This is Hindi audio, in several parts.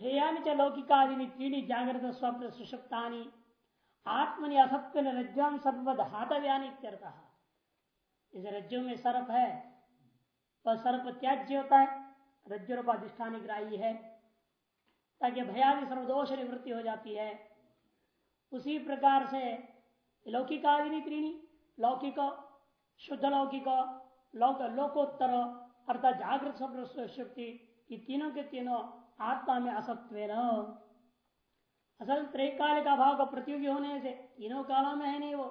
हेयानि च लौकिकादि त्रीणी जागृत स्वप्न सुषुप्ता आत्मनि असत्व रज्ज्वाम सर्वद हातव्यानी इस रज्जु में सर्प है वह सर्प त्याज्य होता है, रज्जु अधिष्ठान ग्राही है, ताकि भयादि सर्वदोष निवृत्ति हो जाती है। उसी प्रकार से लौकिकादि त्रीणी, लौकिक, शुद्ध लौकिक, लौक, लोकोत्तर, अर्थात जागृत स्वप्न शक्ति ये तीनों के तीनों आत्मा में असत्व असल त्रैकाल का भाव का प्रतियोगी होने से तीनों कालों में है नहीं वो।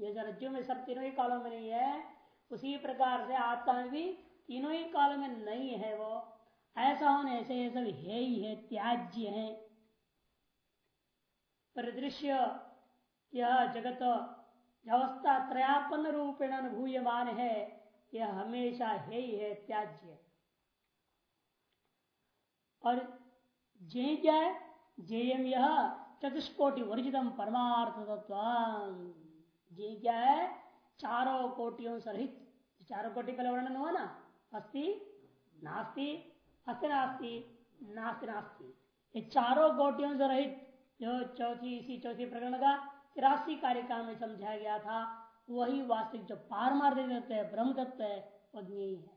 ये रज्जु में सब तीनों ही कालों में नहीं है, उसी प्रकार से आत्मा में भी तीनों ही कालों में नहीं है वो। ऐसा होने से ये सब है ही है, त्याज्य है। परिदृश्य यह जगत अवस्था त्रयापन्न रूपेण अनुभूयमान है, यह हमेशा है ही है, त्याज्य और जे क्या है? जेयम यह चतुष्कोटि वर्जितम परमार्थ तत्व जे क्या है? चारों कोटियों से रहित चारों कोटि पहले वर्णन हुआ ना? अस्थि, नास्ति अस्त नास्ति नास्ति नास्ति। ये चारों कोटियों से रहित जो चौथी, इसी चौथी प्रकरण का तिरासी कार्यक्रम में समझाया गया था, वही वास्तविक जो पारमार्थिक तत्व है, ब्रह्म तत्व है, वो यही है।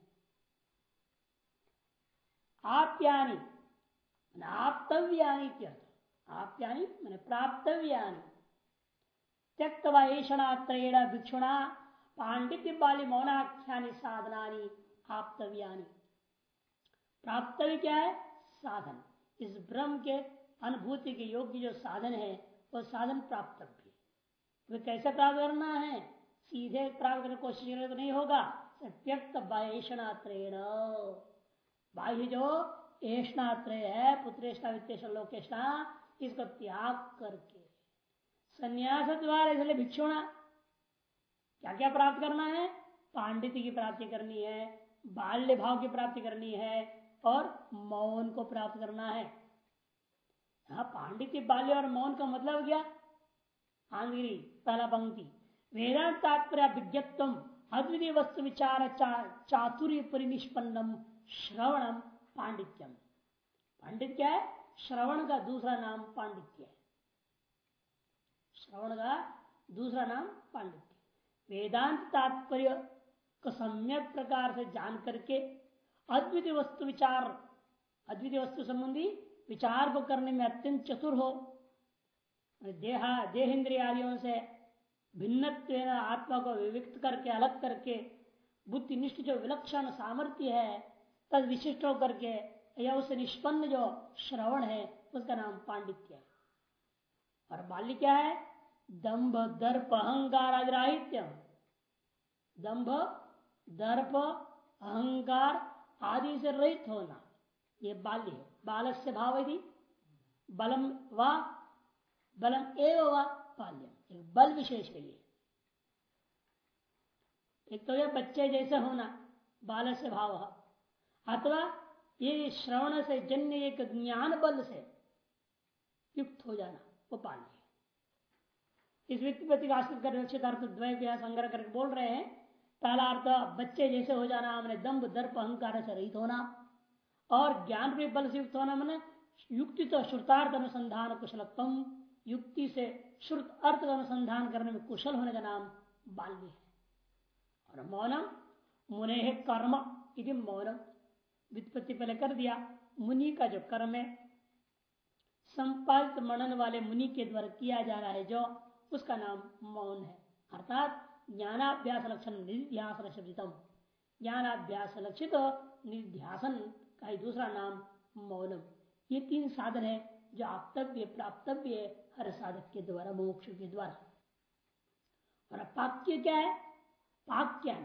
आप्यानी आप्यानी मैंने प्राप्तव्यानी। त्यक्त वैषणात्रेण भिक्षुणा पांडित्य बाली मौनाख्या साधना आप्तव्यानी। प्राप्तव्य क्या है? साधन। इस ब्रह्म के अनुभूति के योग्य जो साधन है, वो साधन प्राप्तव्य। वे कैसे प्राप्त करना है? सीधे प्राप्त करने की कोशिश करने तो नहीं होगा। त्यक्त वैषणात्रेण बाह्य जो एष्णात्रय है पुत्रेष्णा वित्तेश्वर लोकेष्णा इसको त्याग करके। संन्यास द्वारा इसलिए भिक्षुणा। क्या क्या प्राप्त करना है? पांडित्य की प्राप्ति करनी है बाल्य भाव की प्राप्ति करनी है और मौन को प्राप्त करना है। हाँ पांडित्य बाल्य और मौन का मतलब क्या? आंगिरी पहला पंक्ति। वेदांत तात्पर्य विज्ञत्व अद्वितीय वस्तु विचार चा, चातुर्य परिनिष्पन्नम श्रवणम। पांडित्यम। पांडित क्या है, श्रवण का दूसरा नाम पांडित्य है। श्रवण का दूसरा नाम पांडित्य वेदांत तात्पर्य को सम्यक प्रकार से जान करके अद्वितीय वस्तु विचार, अद्वितीय वस्तु संबंधी विचार को करने में अत्यंत चतुर हो। देहा, देहेंद्रियादियों से भिन्न आत्मा को विविक्त करके, अलग करके बुद्धिनिष्ठ जो विलक्षण सामर्थ्य है तद विशिष्ट होकर के या उससे निष्पन्न जो श्रवण है, उसका नाम पांडित्य है। और बाल्य क्या है? दंभ दर्प अहंकार आदि राहित्य दंभ दर्प अहंकार आदि से रहित होना, ये बाल्य है। बाल से भाव यदि बलम व, बलम एव व बाल्य बल विशेष के लिए। एक तो यह बच्चे जैसे होना बाल से भाव। अथवा ये श्रवण से, जन्य एक ज्ञान बल से युक्त हो जाना, वो पानी इस व्यक्ति प्रति आश्रित कर रक्षित अर्थ द्वय संग्रह करके बोल रहे हैं, पहला अर्थ बच्चे जैसे हो जाना, हमने दम्भ, दर्प, अहंकार से रहित होना, और ज्ञान के बल से युक्त होना मैंने युक्ति तो श्रुतार्थ अनुसंधान कुशलत्म युक्ति से श्रुत अर्थ का अनुसंधान करने में कुशल होने का नाम बाल्य है। और मौनम, मुने कर्म इति मौनम। वित्पत्ति पहले कर दिया। मुनि का जो कर्म है, संपादित मनन वाले मुनि के द्वारा किया जा रहा है जो, उसका नाम मौन है। अर्थात ज्ञानाभ्यास लक्षण निध्यासन शब्दितम ज्ञानाभ्यास लक्षित निध्यासन का ही दूसरा नाम मौनम। ये तीन साधन है जो आप्तव्य, प्राप्तव्य है हर साधक के द्वारा, मोक्ष के द्वारा। और पाक्य क्या है? पाक्या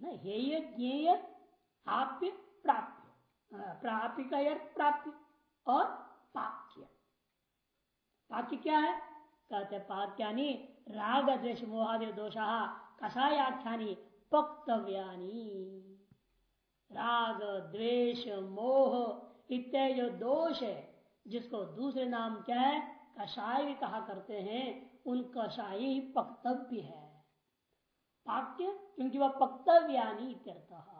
में हेय ज्ञेय, आप्य प्राप्त। प्राप्ति का प्राप्ति और पाक्य। पाक्य क्या है? कहते पाक्यानी राग द्वेश मोहादि दोषा कषायाख्यानी पक्तव्यानी राग द्वेष मोह इत्यादि जो दोष है, जिसको दूसरे नाम क्या है? कषाय भी कहा करते हैं, उन कषाय ही पक्तव्य है। पाक्य, क्योंकि वह पक्तव्यानी इत्यर्थ।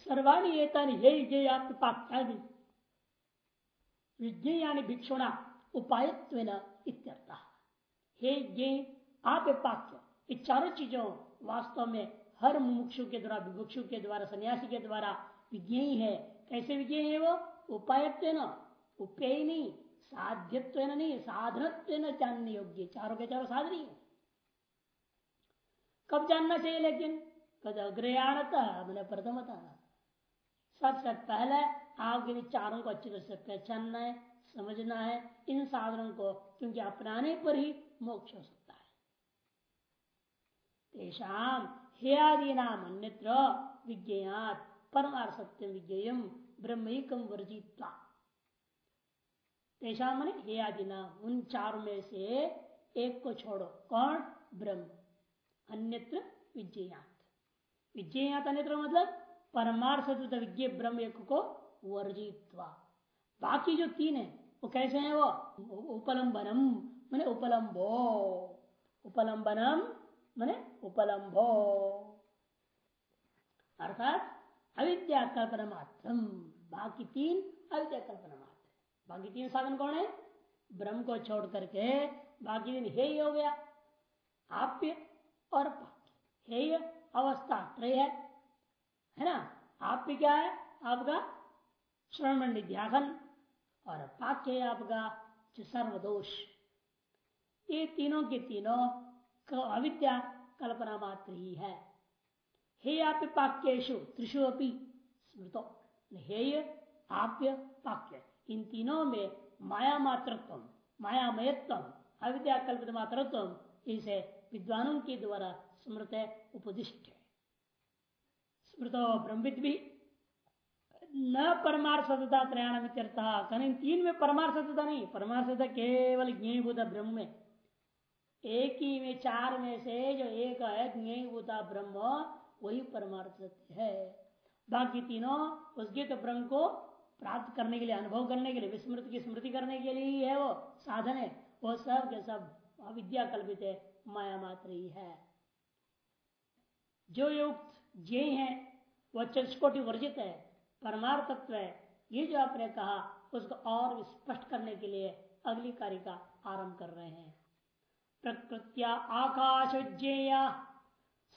सर्वाणी एतन ये जे पाक्यादि विज्ञानी भिक्षुणा उपायत्व इत्यर्थ। ये चारों चीज़ों वास्तव में हर मुमुक्षु के द्वारा विभुक्षु के द्वारा, सन्यासी के द्वारा विज्ञेय है। कैसे विज्ञेय है वो? उपायत्व न उपेय नहीं साध्यत्व नहीं साधनत्व न जानने योग्य। चारों के चारों साधनी है। कब जानना चाहिए लेकिन? कद अग्रयाणता मैंने प्रथमता। सबसे पहले आपके लिए चारों को अच्छी तरह से पहचानना है, समझना है, इन साधनों को, क्योंकि अपनाने पर ही मोक्ष हो सकता है। तेषाम हे आदि नाम अन्यत्र विज्ञात परमार सत्य विज्ञेयम ब्रह्मकम वर्जित्वा। तेषाम मने हे आदि नाम उन चार में से एक को छोड़ो। कौन? ब्रह्म। अन्यत्र विज्ञात विज्ञात अन्यत्र मतलब परमार्थ विज्ञ ब्रह्म एक को वर्जित्वा। बाकी जो तीन है, वो कैसे हैं वो? उपलम्बनम मैंने उपलम्बो उपलम्बनम मैंने उपलम्बो अर्थात अविद्या कल्पना मात्र बाकी तीन अविद्या कल्पना मात्र बाकी तीन साधन कौन है? ब्रह्म को छोड़ करके बाकी दिन हे हो गया। आप्य और हे अवस्था, त्रय है। है ना? आप आप्य क्या है? आपका श्रवण ध्यान और पाक्य है आपका सर्वदोष। ये तीनों के तीनों अविद्या कल्पना मात्र ही है। हे आप पाक्यु त्रिशु अपनी स्मृतो। हेय आप्य पाक्य। इन तीनों में माया मातृत्व मायामयत्व अविद्या कल्पित मातृत्व इसे विद्वानों के द्वारा स्मृत उपदिष्ट स्मृतो ब्रह्मित भी न परमार्थ सतता त्रयाण कहीं तीन में परमार्थ सतता नहीं परमार्थ सतता केवल ज्ञभूत ब्रह्म। में एक ही में, चार में से जो एक है ज्ञभूता ब्रह्म, वही परमार्थ सत्य है। बाकी तीनों, उसके तो ब्रह्म को प्राप्त करने के लिए, अनुभव करने के लिए, विस्मृत की स्मृति करने के लिए ही है वो साधन है। वो सब के सब अविद्या कल्पित है, माया मात्र ही है। जो युक्त जे है वह चक्षकोटि वर्जित है, परमार्थत्व है, ये जो आपने कहा, उसको और स्पष्ट करने के लिए अगली कार्य का आरंभ कर रहे हैं। प्रकृत्या आकाश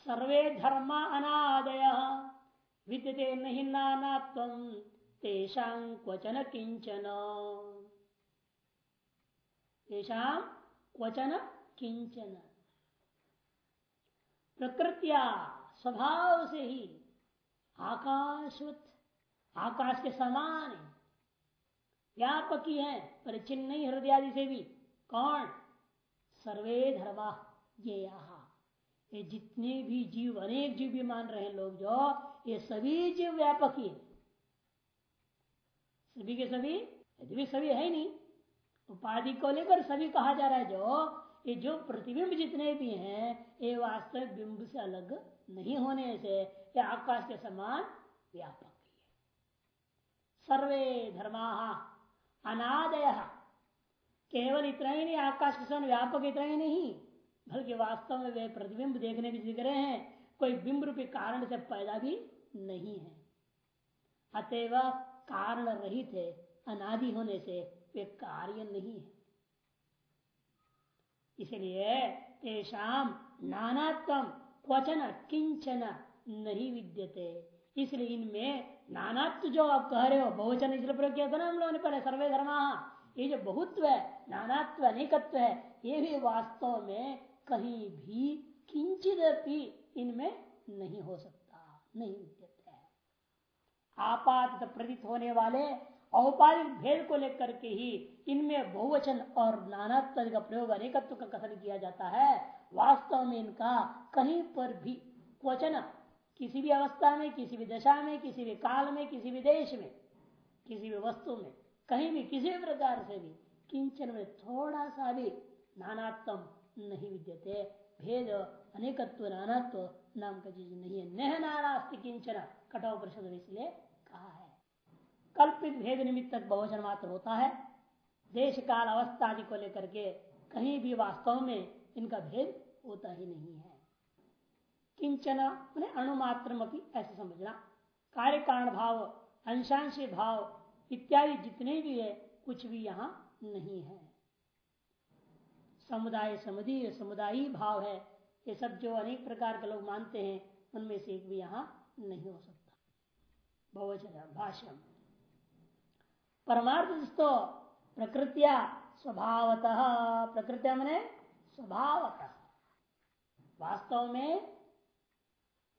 सर्वे धर्म अनादय, विद्यते नहीं नाना तेषा क्वचन किंचन तेषा क्वचन किंचन प्रकृत्या स्वभाव से ही आकाशवत, आकाश के समान व्यापक है? पर हृदय आदि से भी। कौन? सर्वे धर्मा, ये ये जितने भी जीव, अनेक जीव भी मान रहे हैं लोग जो, ये सभी जीव व्यापक ही। सभी के सभी, यदि भी सभी है नहीं, उपाधि को लेकर सभी कहा जा रहा है जो, ये जो प्रतिबिंब जितने भी हैं, ये वास्तविक बिंब से अलग नहीं होने से ये आकाश के समान व्यापक है सर्वे धर्मा अनादय। केवल इतना ही नहीं, आकाश के समान व्यापक इतना ही नहीं, बल्कि वास्तव में वे प्रतिबिंब देखने दिख रहे हैं, कोई बिंब रूपी कारण से पैदा भी नहीं है। अतएव कारण रहित है, अनादि होने से वे कार्य नहीं है। इसलिए तेषाम नानात्म क्वचन किंचन नहीं विद्यते। इसलिए इनमें नानात्व जो आप कह रहे हो बहुवचन इसलिए प्रयोग किया था ना हम लोगों ने पहले, सर्वे धर्मा, ये जो बहुत्व है, नानात्व, अनेकत्व है, ये भी वास्तव में कहीं भी किंचित इनमें नहीं हो सकता, नहीं विद्यत आपात प्रतीत होने वाले, औपाधिक भेद को लेकर के ही इनमें बहुवचन और नानात्व का प्रयोग, अनेकत्व का कथन किया जाता है। वास्तव में इनका कहीं पर भी क्वचन किसी भी अवस्था में, किसी भी दशा में, किसी भी काल में, किसी भी देश में, किसी भी वस्तु में, कहीं भी, किसी भी प्रकार से भी, किंचन में थोड़ा सा भी नानात्म नहीं विद्यते। भेद, अनेकत्व, नानात्व नाम का चीज़ नहीं है। नह नानास्ति किंचन कटो परिषद इसलिए कहा है। कल्पित भेद निमित्त बहुवचन मात्र होता है। देश, काल, अवस्था आदि को लेकर के कहीं भी वास्तव में इनका भेद होता ही नहीं है। किंचन मैंने अणुमात्र ऐसे समझना। कार्य कारण भाव, अंशांशी भाव इत्यादि जितने भी है, कुछ भी यहाँ नहीं है। समुदाय समुदी समुदायी भाव है, ये सब जो अनेक प्रकार के लोग मानते हैं, उनमें से एक भी यहाँ नहीं हो सकता। बहुवचन, भाष्यम। परमार्थ तो प्रकृतिया स्वभावतः, प्रकृतिया मैंने स्वभावतः। वास्तव में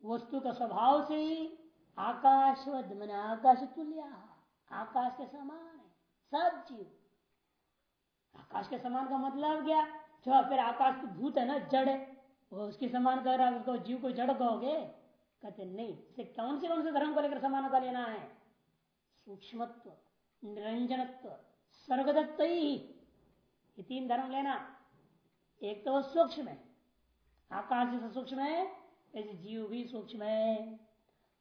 वस्तु का स्वभाव से ही आकाश मन आकाश तुल्य आकाश के समान है, सब जीव। आकाश के समान का मतलब क्या? जो फिर आकाश तो भूत है ना, जड़ है, वो उसके समान कर रहा उसको जीव को जड़ कहोगे? कहते, नहीं, इसे कौन से कौन से धर्म को लेकर समान का लेना है? सूक्ष्मत्व, निरंजनत्व सर्वदत्त ही। तीन धर्म लेना। एक तो सूक्ष्म है आकाश जैसा सूक्ष्म है, ऐसे जीव भी सूक्ष्म है।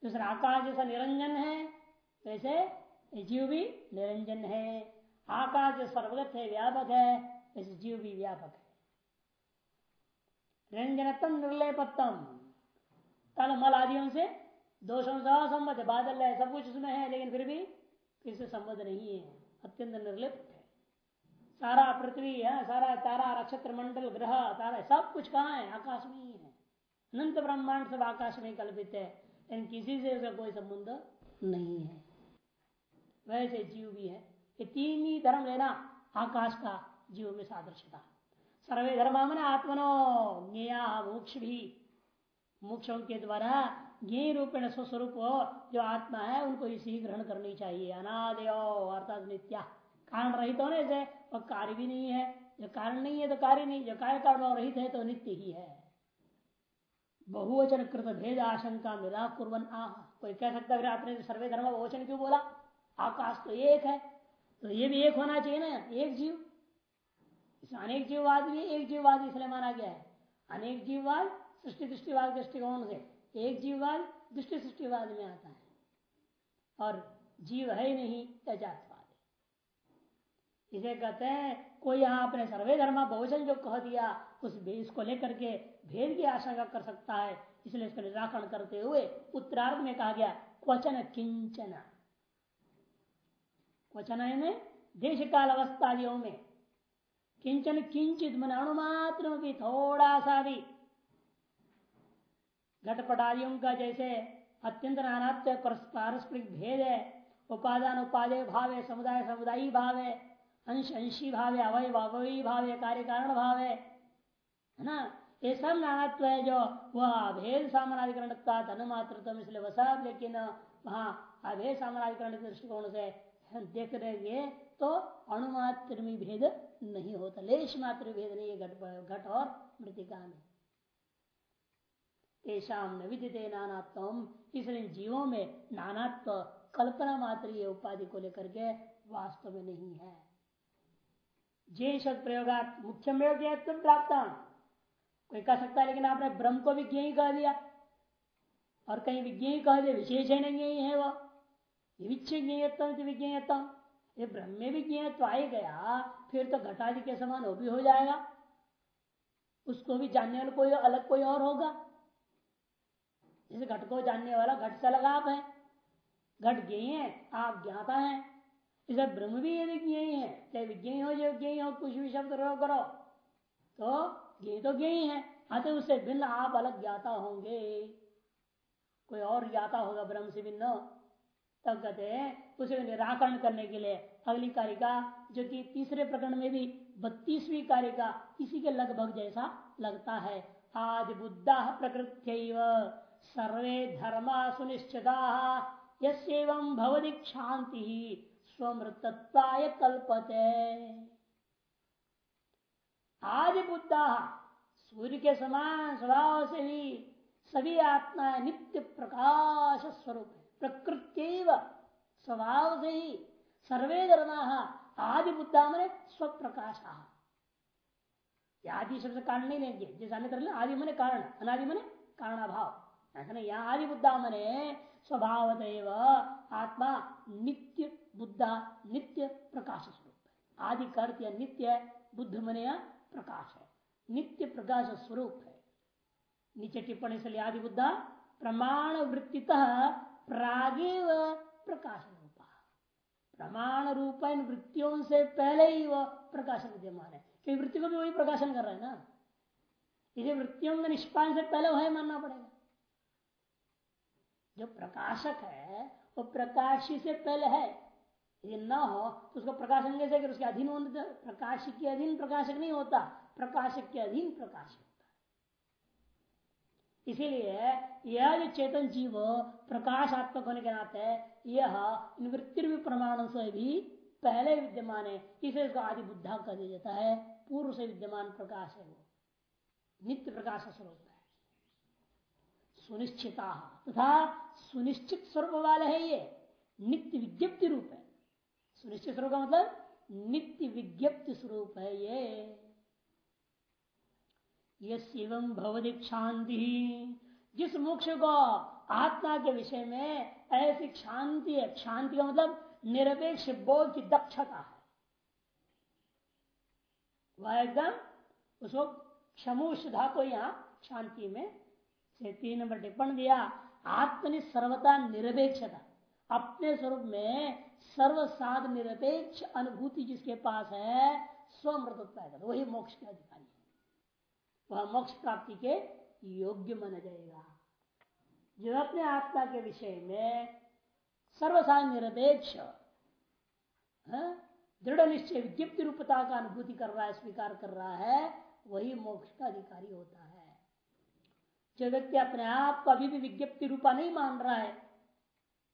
दूसरा आकाश जैसा निरंजन है, वैसे जीव भी निरंजन है। आकाश जो सर्वगत है, व्यापक है, वैसे जीव भी व्यापक है। निरंजनतम निर्लयपत्तम। तल मल आदियों से दोषों से असंबद्ध, बादल है, सब कुछ उसमें है, लेकिन फिर भी किसी संबद्ध नहीं है। अत्यंत निर्लिप्त। सारा पृथ्वी है, सारा तारा नक्षत्र मंडल ग्रह, तारा, सब कुछ कहाँ है? आकाश में ही है। अनंत ब्रह्मांड सब आकाश में कल्पित है। लेकिन किसी से उसका कोई संबंध नहीं है। वैसे जीव भी है। ये तीन ही धर्म लेना आकाश का जीव में सादृश्यता। सर्वे धर्म मन आत्मनो ज्ञा मोक्ष भी। मोक्षों के द्वारा ज्ञ रूपेण स्वस्वरूप जो आत्मा है, उनको इसी ग्रहण करनी चाहिए। अनादयो, अर्थात नित्या। कारण रहित होने से वह कार्य भी नहीं है जो कारण नहीं है तो कार्य नहीं जो कार्य कारण रहित है तो नित्य ही है। बहुवचन कृत भेद आशंका मिला कुरन आह। कोई कह सकता है आपने सर्वे धर्म बहुवचन क्यों बोला? आकाश तो एक है तो ये भी एक होना चाहिए ना, एक जीव। अनेक जीववाद भी एक जीववाद, इसलिए माना गया है। अनेक जीववाद सृष्टि दृष्टिवाद दृष्टिकोण से, एक जीववाद दृष्टि सृष्टिवाद में आता है। और जीव है नहीं अजातवाद इसे कहते हैं, कोई यहाँ अपने सर्वे धर्मा बहुजन जो कह दिया, उस इसको लेकर के भेद की आशंका कर सकता है। इसलिए इसका निराकरण करते हुए उत्तरार्ध में कहा गया, क्वचन किंचन। क्वचन देश काल अवस्थादियों में। किंचन किंचित मन अणुमात्र भी थोड़ा सा भी। घटपटादियों का जैसे अत्यंत नानात्व पारस्परिक भेद है, उपादान उपादेय भाव है, समुदाय समुदायी भाव है अंश, अंशी भाव है अवय अवयी भाव है कार्य कारण भाव। है है ना? ये सब नानात्व है जो, वह अभेद सामनाधिकरण धन मात्र इसलिए वह सब लेकिन वहाँ अभेद सामनाधिकरण के दृष्टिकोण से देख रहे तो अणुमात्र में भेद नहीं होता। लेश मात्र भेद नहीं है घट और मृतिका में। तेषाम न विद्यते नानात्म इसलिए जीवों में नानात्व कल्पना मात्र ये उपाधि को लेकर के वास्तव में नहीं है। जे शब्द प्रयोगा मुख्य में प्राप्त कोई कह सकता है, लेकिन आपने ब्रह्म को भी ज्ञ कह दिया। और कहीं विज्ञ कह दिया विशेष है नहीं है वह विज्ञतम ये ब्रह्म में भी ज्ञ तो आ गया, फिर तो घटादि के समान वो भी हो जाएगा। उसको भी जानने वाला कोई अलग कोई और होगा। जैसे घट को जानने वाला घट से अलग आप है। घट ज्ञ है, आप ज्ञाता है। इसे ब्रह्म भी यदि ज्ञ है। चाहे विज्ञ हो जो ज्ञ हो, कुछ भी शब्द करो तो ज्ञ तो ज्ञ है। अतः उससे भिन्न आप अलग ज्ञाता होंगे। कोई और ज्ञाता होगा ब्रह्म से भिन्न। तब कहते हैं, उसे निराकरण करने के लिए अगली कारिका जो कि तीसरे प्रकरण में भी बत्तीसवीं कारिका इसी के लगभग जैसा लगता है। आदि बुद्धा प्रकृत्य सर्वे धर्मा सुनिश्चिता यम भवदी शांति स्वमृतत्वाय कल्पते। आदि बुद्धा सूर्य के समान स्वभाव से ही सभी आत्मा नित्य प्रकाश स्वरूप प्रकृत्य स्वभाव से ही सर्वे धर्मा आदि बुद्धा मैंने स्वप्रकाश। आदि शब्द कारण नहीं लेंगे। जैसे अन्य आदि मने कारण, अनादि मने कारणाभाव। ऐसा नहीं आदि बुद्धा मने स्वभाव आत्मा नित्य बुद्धा नित्य प्रकाश स्वरूप है। आदि कर्त या नित्य बुद्ध मने प्रकाश है। नित्य प्रकाश स्वरूप है। नीचे टिप्पणी से आदि बुद्धा, प्रमाण वृत्ति प्रागेव प्रकाश रूपा। प्रमाण रूप इन वृत्तियों से पहले ही वह प्रकाशन विद्यमान है। क्योंकि वृत्ति को भी वही प्रकाशन कर रहे हैं ना। इसे वृत्तियों के निष्पादन से पहले वह मानना पड़ेगा। जो प्रकाशक है, वो प्रकाशी से पहले है। यदि न हो तो उसको प्रकाशन कैसे कर? उसके अधीन होने प्रकाश के अधीन प्रकाशक नहीं होता। प्रकाशक के अधीन प्रकाश होता इसीलिए यह जो चेतन जीव प्रकाशात्मक होने के नाते यह निवृत्ति प्रमाण से भी पहले विद्यमान है। इसे उसको आदि बुद्धा कर दिया जाता है। पूर्व से विद्यमान प्रकाश है वो। नित्य प्रकाश स्वरूप है। सुनिश्चिता। तथा सुनिश्चित स्वरूप वाले है ये। नित्य विज्ञप्ति रूप है। सुनिश्चित स्वरूप का मतलब? नित्य विज्ञप्ति स्वरूप है ये। यम भवदिक शांति जिस मोक्ष को आत्मा के विषय में ऐसी शांति है शांति का मतलब निरपेक्ष बोध की दक्षता है। वह एकदम उसको क्षमुषधा को यहाँ शांति में से तीन नंबर टिप्पण दिया, आत्मनि सर्वता निरपेक्षता। अपने स्वरूप में सर्वसाध निरपेक्ष अनुभूति जिसके पास है स्वमृतत्व वही मोक्ष के अधिकारी है। वह मोक्ष प्राप्ति के योग्य माना जाएगा। जो अपने आत्मा के विषय में सर्वसाध निरपेक्ष हाँ, दृढ़ निश्चय विज्ञप्ति रूपता का अनुभूति कर रहा है स्वीकार कर रहा है वही मोक्ष का अधिकारी होता है। जो व्यक्ति अपने आप को अभी भी विज्ञप्ति रूपा नहीं मान रहा है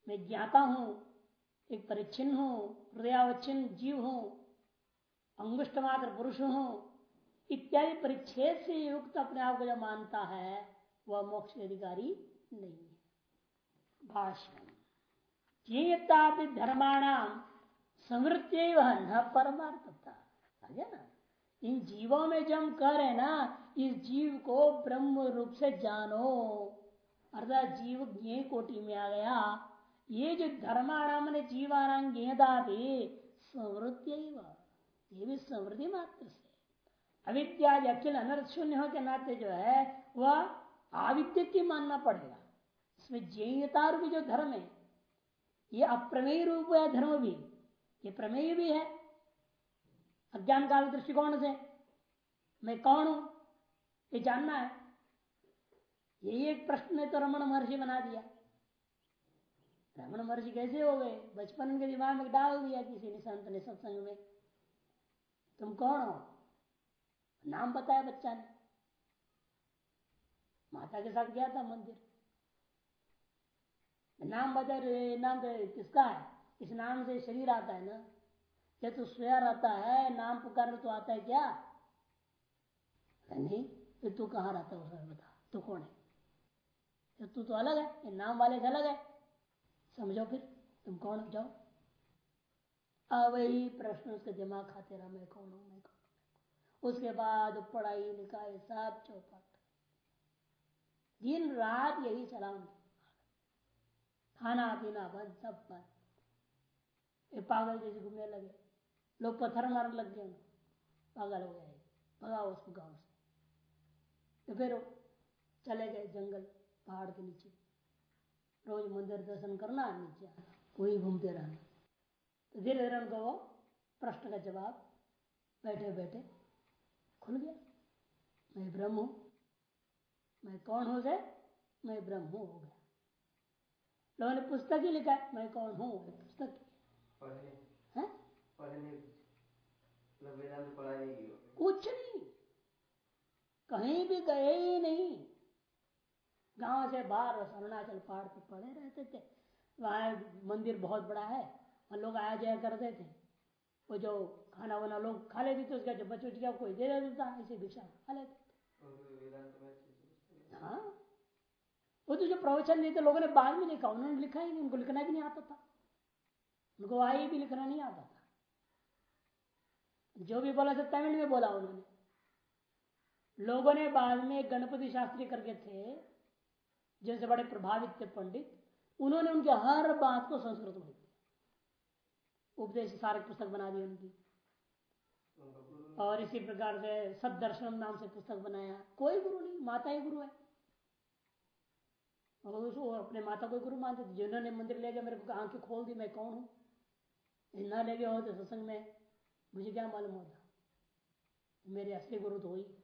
मैं ज्ञाता हूँ, एक परिच्छिन्न हूँ, हृदयावच्छिन्न जीव हूँ, अंगुष्ट मात्र पुरुष हूँ, इत्यादि परिच्छेद से युक्त अपने आप को जो मानता है, वह मोक्ष अधिकारी नहीं है। भाष्य धर्माणाम समृत्य न परमार्थता। ना? इन जीवों में जो हम कह रहे ना, इस जीव को ब्रह्म रूप से जानो। अर्थात जीव ज्ञ कोटि में आ गया ये जो धर्माणाम ने जीवानाम ज्ञता भी समृद्धि ये भी समृद्धि मात्र से। अविद्या अखिल अनर्थ शून्य हो के नाते जो है, वह आविद्य की मानना पड़ेगा। इसमें जैनता भी जो धर्म है, ये अप्रमेय रूप है धर्म भी, ये प्रमेय भी है। अज्ञान काल दृष्टिकोण से मैं कौन हूँ, ये जानना है। यही एक प्रश्न ने तो रमन महर्षि बना दिया। रमन महर्षि कैसे हो गए? बचपन के दिमाग में डाल दिया किसी ने संत ने, सत्संग में। तुम कौन हो? नाम बताया बच्चा ने। माता के साथ गया था मंदिर। नाम बता नाम तो किसका है? इस नाम से शरीर आता है ना? क्या तू सोया रहता है, नाम पुकार तो आता है क्या? नहीं तो तू कहाँ रहता है बता। तू कौन है? तो तू तो अलग है नाम वाले से अलग है। समझो फिर, तुम कौन हो? जाओ। अब वही प्रश्न उसके दिमाग खाते रहा, मैं कौन हूँ, मैं कौन उसके बाद पढ़ाई लिखाई सब चौपट। दिन रात यही चला खाना, पीना बंद, सब बंद। पागल जैसे घूमने लगे। लोग पत्थर मारने लग गए पागल हो गए। भगाओ उसको गाँव से। तो फिर चले गए जंगल, पहाड़ के नीचे। रोज मंदिर दर्शन करना नीचे कोई घूमते रहना। तो धीरे धीरे उनको वो प्रश्न का जवाब बैठे बैठे खुल गया। मैं ब्रह्म हूँ। मैं कौन हो गए मैं ब्रह्म हूँ हो गया। लोगों ने पुस्तक ही लिखा मैं कौन हूँ? पुस्तक है। कुछ। नहीं कहीं भी गए ही नहीं। गाँव से बाहर अरुणाचल पहाड़ पे पड़े रहते थे। वहाँ मंदिर बहुत बड़ा है वहाँ लोग आया जाया करते थे। वो जो खाना वाना लोग खा लेते थे उसका जब बच गया कोई दे देता था ऐसे भिक्षा खा लेते थे। हाँ। वो तो जो प्रवचन देते लोगों ने बाद में लिखा उन्होंने लिखा ही नहीं उनको लिखना भी नहीं आता था। उनको आई भी लिखना नहीं आता था। जो भी बोला था तमिल में बोला उन्होंने। लोगों ने बाद में गणपति शास्त्री करके थे जिनसे बड़े प्रभावित थे पंडित, उन्होंने उनके हर बात को संस्कृत में दिया। उपदेश सारे पुस्तक बना दी उनकी। और इसी प्रकार से सब सदर्शन नाम से पुस्तक बनाया। कोई गुरु नहीं, माता ही गुरु है। उसको अपने माता को गुरु मानते थे। जिन्होंने मंदिर ले गया, मेरे को आँखें खोल दी, मैं कौन हूँ? न लगे होते सत्संग में मुझे क्या मालूम होता? मेरे असली गुरु तो हुई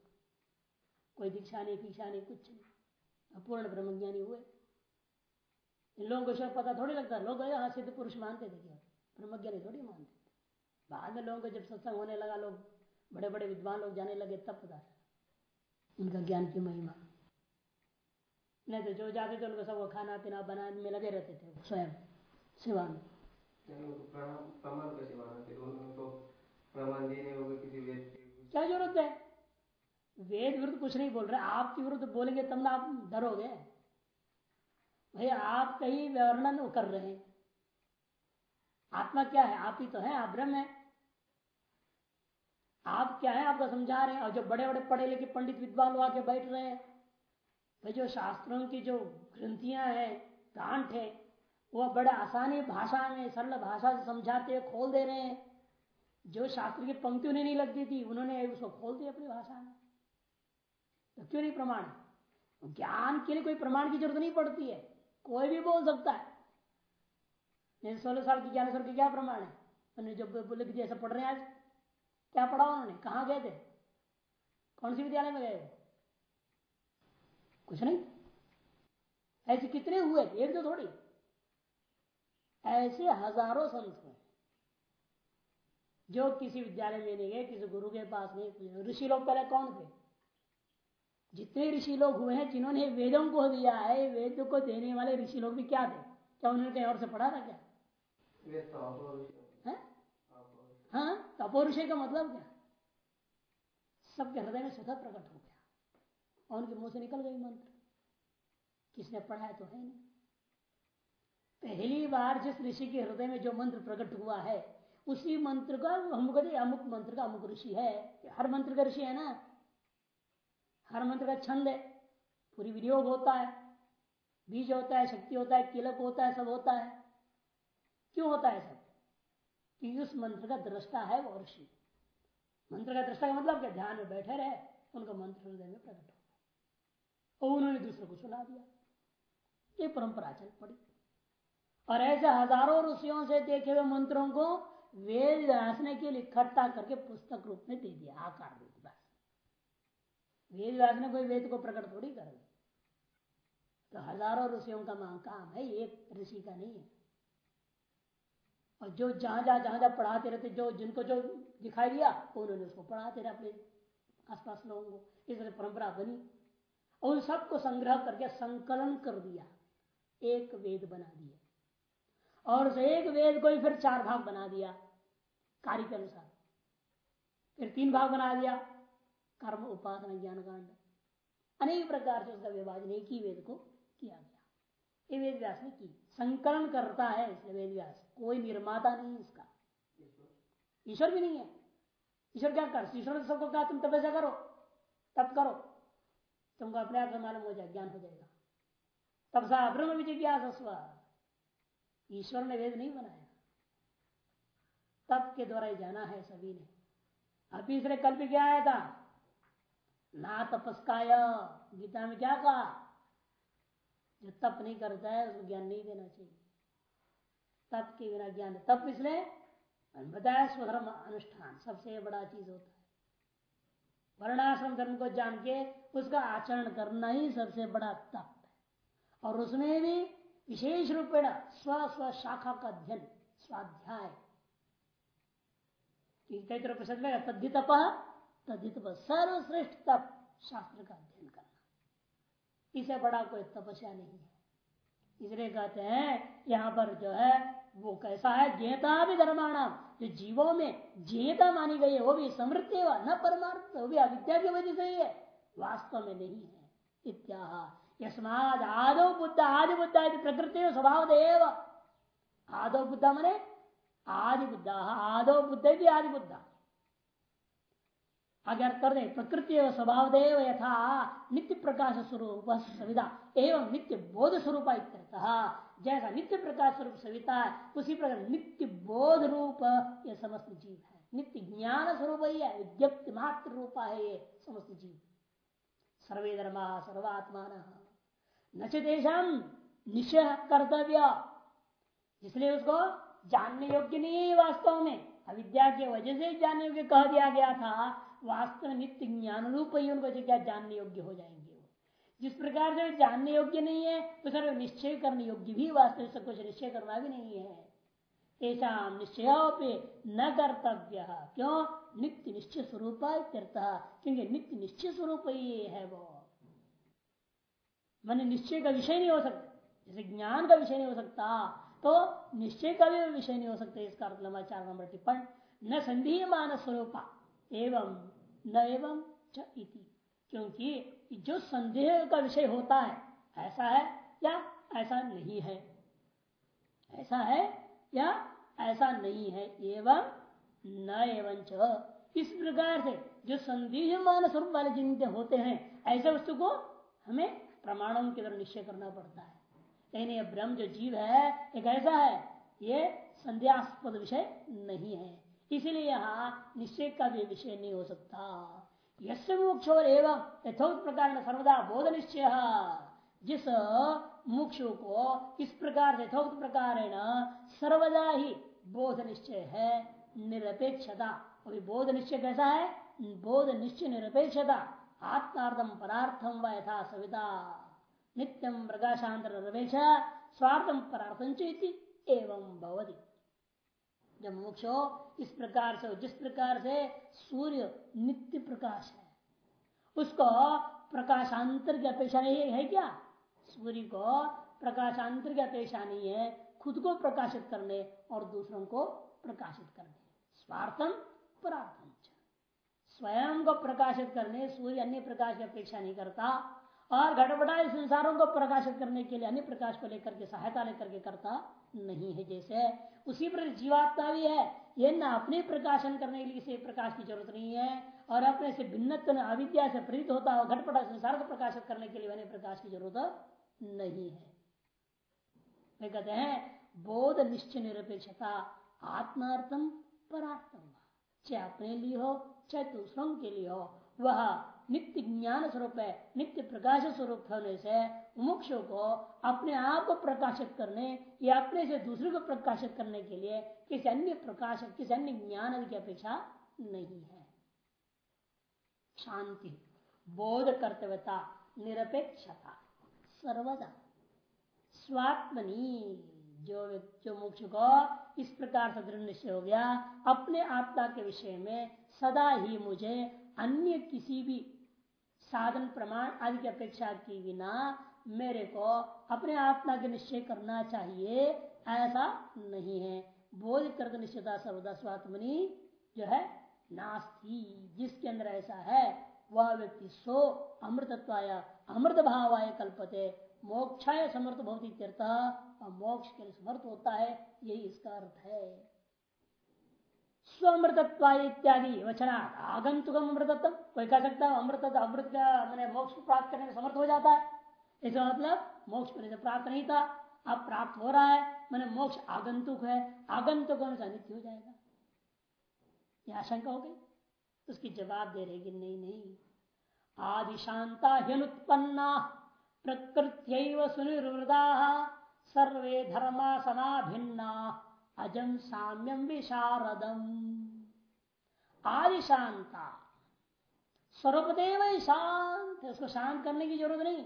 कोई दीक्षा नहीं दीक्षा नहीं, कुछ नहीं। अपूर्ण ब्रह्मज्ञानी हुए। इन लोगों को सब पता थोड़ी लगता लोग हाँ सिद्ध पुरुष मानते थे क्या ब्रह्मज्ञानी थोड़ी मानते थे। बाद में लोगों को जब सत्संग होने लगा लोग बड़े बड़े विद्वान लोग जाने लगे तब पता चला। उनका ज्ञान की महिमा। नहीं तो जो जाते थे उनको सबको खाना पीना बनाने में लगे रहते थे स्वयं सेवा में। क्या ज़रूरत है? वेद विरुद्ध कुछ नहीं बोल रहे, आपके विरुद्ध बोलेंगे तब ना आप डरोगे। भाई आप कहीं वर्णन कर रहे हैं। आत्मा क्या है? आप ही तो है, आप ब्रह्म है। आप क्या है? आपको समझा रहे हैं। और जो बड़े बड़े पढ़े लिखे पंडित विद्वान लोग आके बैठ रहे हैं। भाई जो शास्त्रों की जो ग्रंथियाँ हैं गांठ है, वो बड़े आसानी भाषा में, सरल भाषा से समझाते खोल दे रहे हैं। जो शास्त्र की पंक्ति उन्हें नहीं लगती थी, उन्होंने उसको खोल दिया अपनी भाषा में। तो क्यों नहीं प्रमाण? है ज्ञान के लिए कोई प्रमाण की ज़रूरत नहीं पड़ती है। कोई भी बोल सकता है। सोलह साल की ज्ञान की क्या प्रमाण है? उन्होंने जब लिख दिया ऐसा पढ़ रहे हैं आज। क्या पढ़ा उन्होंने? कहा गए थे? कौन सी विद्यालय में गए कुछ नहीं। ऐसे कितने हुए? एक दो थोड़ी। ऐसे हज़ारों संत हुए। जो किसी विद्यालय में नहीं गए, किसी गुरु के पास नहीं। ऋषि लोग पहले कौन थे? जितने ऋषि लोग हुए हैं जिन्होंने वेदों को दिया है वेद को देने वाले ऋषि लोग भी क्या थे? क्या उन्होंने कहीं और से पढ़ा था क्या? हाँ? तपोरुषय का मतलब क्या? सबके हृदय में स्वतः प्रकट हो गया। और उनके मुँह से निकल गई मंत्र। किसने पढ़ा है तो है नहीं। पहली बार जिस ऋषि के हृदय में जो मंत्र प्रकट हुआ है उसी मंत्र का हम कहते अमुक मंत्र का अमुक ऋषि है। हर मंत्र का ऋषि है ना? हर मंत्र का छंद है। पूरी विनियोग होता है। बीज होता है, शक्ति होता है किलक होता है, सब होता है। क्यों होता है सब? कि उस मंत्र का दृष्टा है वो ऋषि। मंत्र का दृष्टा का मतलब क्या? ध्यान में बैठे रहे, उनका मंत्र हृदय में प्रकट हो और उन्होंने दूसरे को सुना दिया। ये परंपरा चल पड़ी। और ऐसे हज़ारों ऋषियों से देखे हुए मंत्रों को वेद व्यासने के लिए इकट्ठा करके पुस्तक रूप में दे दिया, आकार रूप बस। वेद व्यास ने कोई वेद को प्रकट थोड़ी कर तो हज़ारों ऋषियों का काम है, एक ऋषि का नहीं है। और जो जहाँ जहाँ जहाँ जहाँ पढ़ाते रहते, जो जिनको जो दिखाई दिया, उन्होंने उसको पढ़ाते रहे अपने आसपास लोगों को। इस तरह परंपरा बनी। और उन सबको संग्रह करके संकलन कर दिया। एक वेद बना दिया। और उस एक वेद को ही फिर चार भाग बना दिया। कार्य के अनुसार। फिर तीन भाग बना दिया। कर्म उपासना ज्ञान कांड अनेक प्रकार से उसका विभाजन एक ही वेद को किया गया। ये वेद व्यास ने की। संकलन करता है इसलिए वेद व्यास कोई निर्माता नहीं इसका। ईश्वर भी नहीं है। ईश्वर क्या कर? ईश्वर ने सबको कहा, तुम तपस्या करो। तप करो। तुमको अपने आप मालूम हो जाए, ज्ञान हो जाएगा। तब सा ब्रह्म जिज्ञास ईश्वर ने वेद नहीं बनाया। तप के द्वारा ही जाना है सभी ने। अब तीसरे कल भी क्या आया था? ना तपस्काय। गीता में क्या कहा? जो तप नहीं करता है, उसको ज्ञान नहीं देना चाहिए। तप के बिना ज्ञान तप इसलिए बताया, स्वधर्म अनुष्ठान सबसे बड़ा चीज़ होता है। वर्णाश्रम धर्म को जान के उसका आचरण करना ही सबसे बड़ा तप है। और उसमें भी विशेष रूपेण स्व स्व शाखा का अध्ययन, स्वाध्याय। प्रसन्न में तद्धि तप तद्धि तप सर्वश्रेष्ठ तप शास्त्र का अध्ययन करना। इसे बड़ा कोई तपस्या नहीं है। इसलिए कहते हैं, यहाँ पर जो है, वो कैसा है? जेता भी धर्माणाम जो जीवों में जेता मानी गई है, वो भी समृद्धि व न परमार्थ, वो भी अविद्या की वजह से ही है। वास्तव में नहीं है। इत्याह। यस्माद आदो बुद्ध, आदि बुद्ध प्रकृति स्वभाव देव आदो बुद्ध मने आदि बुद्ध। आदो बुद्ध भी आदि बुद्ध। अगर कर दे प्रकृति एवं स्वभाव देव यथा नित्य प्रकाश स्वरूप सविता एवं नित्य बोध स्वरूप जैसा नित्य प्रकाश स्वरूप सविता उसी प्रकार नित्य बोध रूप ये समस्त जीव है। नित्य ज्ञान स्वरूप ही है विज्ञप्ति मात्र रूपा है ये समस्त जीव सर्वे धर्मा सर्वात्मा न निश्चय कर्तव्य। इसलिए उसको जानने योग्य नहीं, वास्तव में अविद्या के वजह से जानने योग्य कह दिया गया था वास्तव नित्य ज्ञान रूप ही उनको क्या जानने योग्य हो जाएँगे वो। जिस प्रकार से जानने योग्य नहीं है तो सर निश्चय करने योग्य भी वास्तव से कुछ निश्चय करना भी नहीं है। ऐसा निश्चय न कर्तव्य। क्यों? नित्य निश्चय स्वरूप क्योंकि नित्य निश्चय स्वरूप ही है वो। मन निश्चय का विषय नहीं हो सकता। जैसे ज्ञान का विषय नहीं हो सकता तो निश्चय का भी विषय नहीं हो सकता। इसका अर्थ लंबा चार नंबर टिप्पण, न संधि मान स्वरूपा एवं एवं इति। क्योंकि जो संदेह का विषय होता है, ऐसा है या ऐसा नहीं है? ऐसा है या ऐसा नहीं है? एवं न एवं इस प्रकार से जो संदेह मान स्वरूप वाले जिनते होते हैं, ऐसे वस्तु को हमें प्रमाणों के द्वारा निश्चय करना पड़ता है। लेकिन ये ब्रह्म जो जीव है, एक ऐसा है, ये संध्यास्पद विषय नहीं है। इसीलिए यहाँ निश्चय का भी विषय नहीं हो सकता। यश मोक्ष और एवं यथोक्त प्रकार सर्वदा बोध निश्चय जिस मोक्ष को इस प्रकार यथोक्त प्रकार सर्वदा ही बोध निश्चय है, निरपेक्षता। अभी बोध निश्चय कैसा है? बोध निश्चय निरपेक्षता। आत्मार्थम परार्थम व यथा सविता। नित्यम प्रकाशांतर निरपेक्षा स्वार्थम परार्थम चेती एवं भवती। जब मोक्षो इस प्रकार से जिस प्रकार से सूर्य नित्य प्रकाश है, उसको प्रकाशांतर की अपेक्षा नहीं है क्या? सूर्य को प्रकाशांतर की अपेक्षा नहीं है, खुद को प्रकाशित करने और दूसरों को प्रकाशित करने। स्वार्थम परार्थम स्वयं को प्रकाशित करने, सूर्य अन्य प्रकाश की अपेक्षा नहीं करता और घटबटा संसारों को प्रकाशित करने के लिए अन्य प्रकाश को लेकर के, सहायता लेकर के करता नहीं है जैसे। उसी पर जीवात्मा भी है। ये न अपने प्रकाशन करने के लिए किसी प्रकाश की ज़रूरत नहीं है। और अपने से भिन्न अविद्या से प्रेरित होता है घटपटा संसार को प्रकाशित करने के लिए अन्य प्रकाश की ज़रूरत नहीं है। वे कहते हैं, बोध निश्चय निरपेक्षता, आत्मार्थम परार्थम चाहे अपने लिए हो, चाहे दूसरों के लिए हो, वह नित्य ज्ञान स्वरूप है, नित्य प्रकाश स्वरूप होने से मुक्ष को अपने आप को प्रकाशित करने या अपने से दूसरे को प्रकाशित करने के लिए किसी अन्य प्रकाश, किसी अन्य ज्ञान की अपेक्षा नहीं है। शांति, बोध कर्तव्यता, निरपेक्षता, सर्वदा। स्वात्मनी, जो जो मोक्ष को इस प्रकार से दृढ़ निश्चय हो गया, अपने आत्मा के विषय में सदा ही मुझे अन्य किसी भी साधन प्रमाण आदि की अपेक्षा की बिना मेरे को अपने आत्मा के निश्चय करना चाहिए, ऐसा नहीं है। बोध कर निश्चयता सर्वदा स्वात्मनि जो है नास्ती। जिसके अंदर ऐसा है, वह व्यक्ति सो अमृतत्वाया अमृत भावाय कल्पते। मोक्षाय समर्थ भवती तीर्थ और मोक्ष के समर्थ होता है, यही इसका अर्थ है। स्वमृतत्व इत्यादि वचना आगंतुक अमृतत्व कोई कह सकता है, अमृत अमृत का मैंने मोक्ष प्राप्त करने में समर्थ हो जाता है। इसका मतलब मोक्ष पहले से प्राप्त नहीं था, अब प्राप्त हो रहा है, मैंने मोक्ष आगंतुक है, आगंतुक नित्य हो जाएगा। यह आशंका हो गई? उसकी जवाब दे रहे नहीं नहीं। आदि शांता ह्युत्पन्ना प्रकृत्य सुनिर्वृदा, सर्वे धर्मा समाभिन्ना अजम साम्यम विशारदम। आदि शांता स्वरूपदेव शांत उसको शांत करने की ज़रूरत नहीं।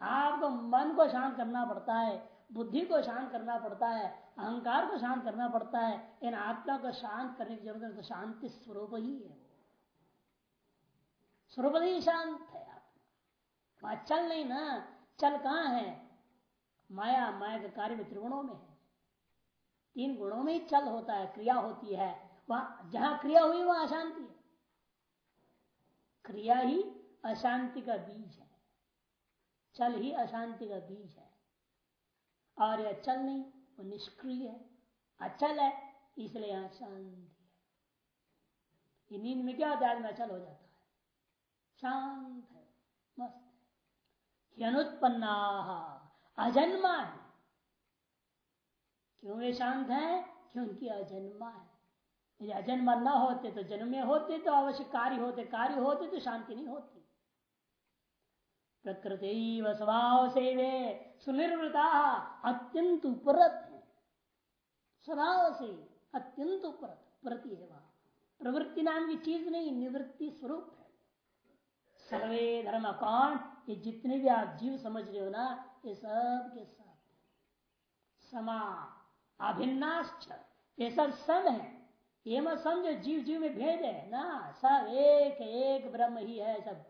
आपको मन को शांत करना पड़ता है, बुद्धि को शांत करना पड़ता है, अहंकार को शांत करना पड़ता है, इन आत्मा को शांत करने की ज़रूरत है तो शांति स्वरूप ही है स्वरूप ही शांत है आत्मा चल नहीं ना, चल कहा है? माया माया के कार्य में त्रिगुणों में है। तीन गुणों में ही चल होता है, क्रिया होती है। वहाँ, जहाँ क्रिया हुई, वहाँ अशांति है। क्रिया ही अशांति का बीज है। चल ही अशांति का बीज है। और यह चल नहीं, वो निष्क्रिय है। अचल है, इसलिए यहाँ शांति है। नींद में क्या होता है आदमी अचल हो जाता है? शांत है, मस्त है। अनुत्पन्ना अजन्मा है। क्यों वे शांत है? क्योंकि अजन्मा है। यदि अजन्मा न होते तो जन्म होते तो अवश्य कार्य होते कार्य होते तो शांति नहीं होती। प्रकृति व स्वभाव से वे सुनिर्वृता अत्यंत उपरत है। स्वभाव से अत्यंत उपरत प्रति है वह। प्रवृत्ति नाम की चीज़ नहीं, निवृत्ति स्वरूप है। सर्वे धर्म कौन? ये जितने भी आप जीव समझ रहे हो ना, ये सब के सब। समा, अभिन्नाश्च, ये सब सम है। ये मत समझो, जीव जीव में भेद है। ना, सब एक एक ब्रह्म ही है सब।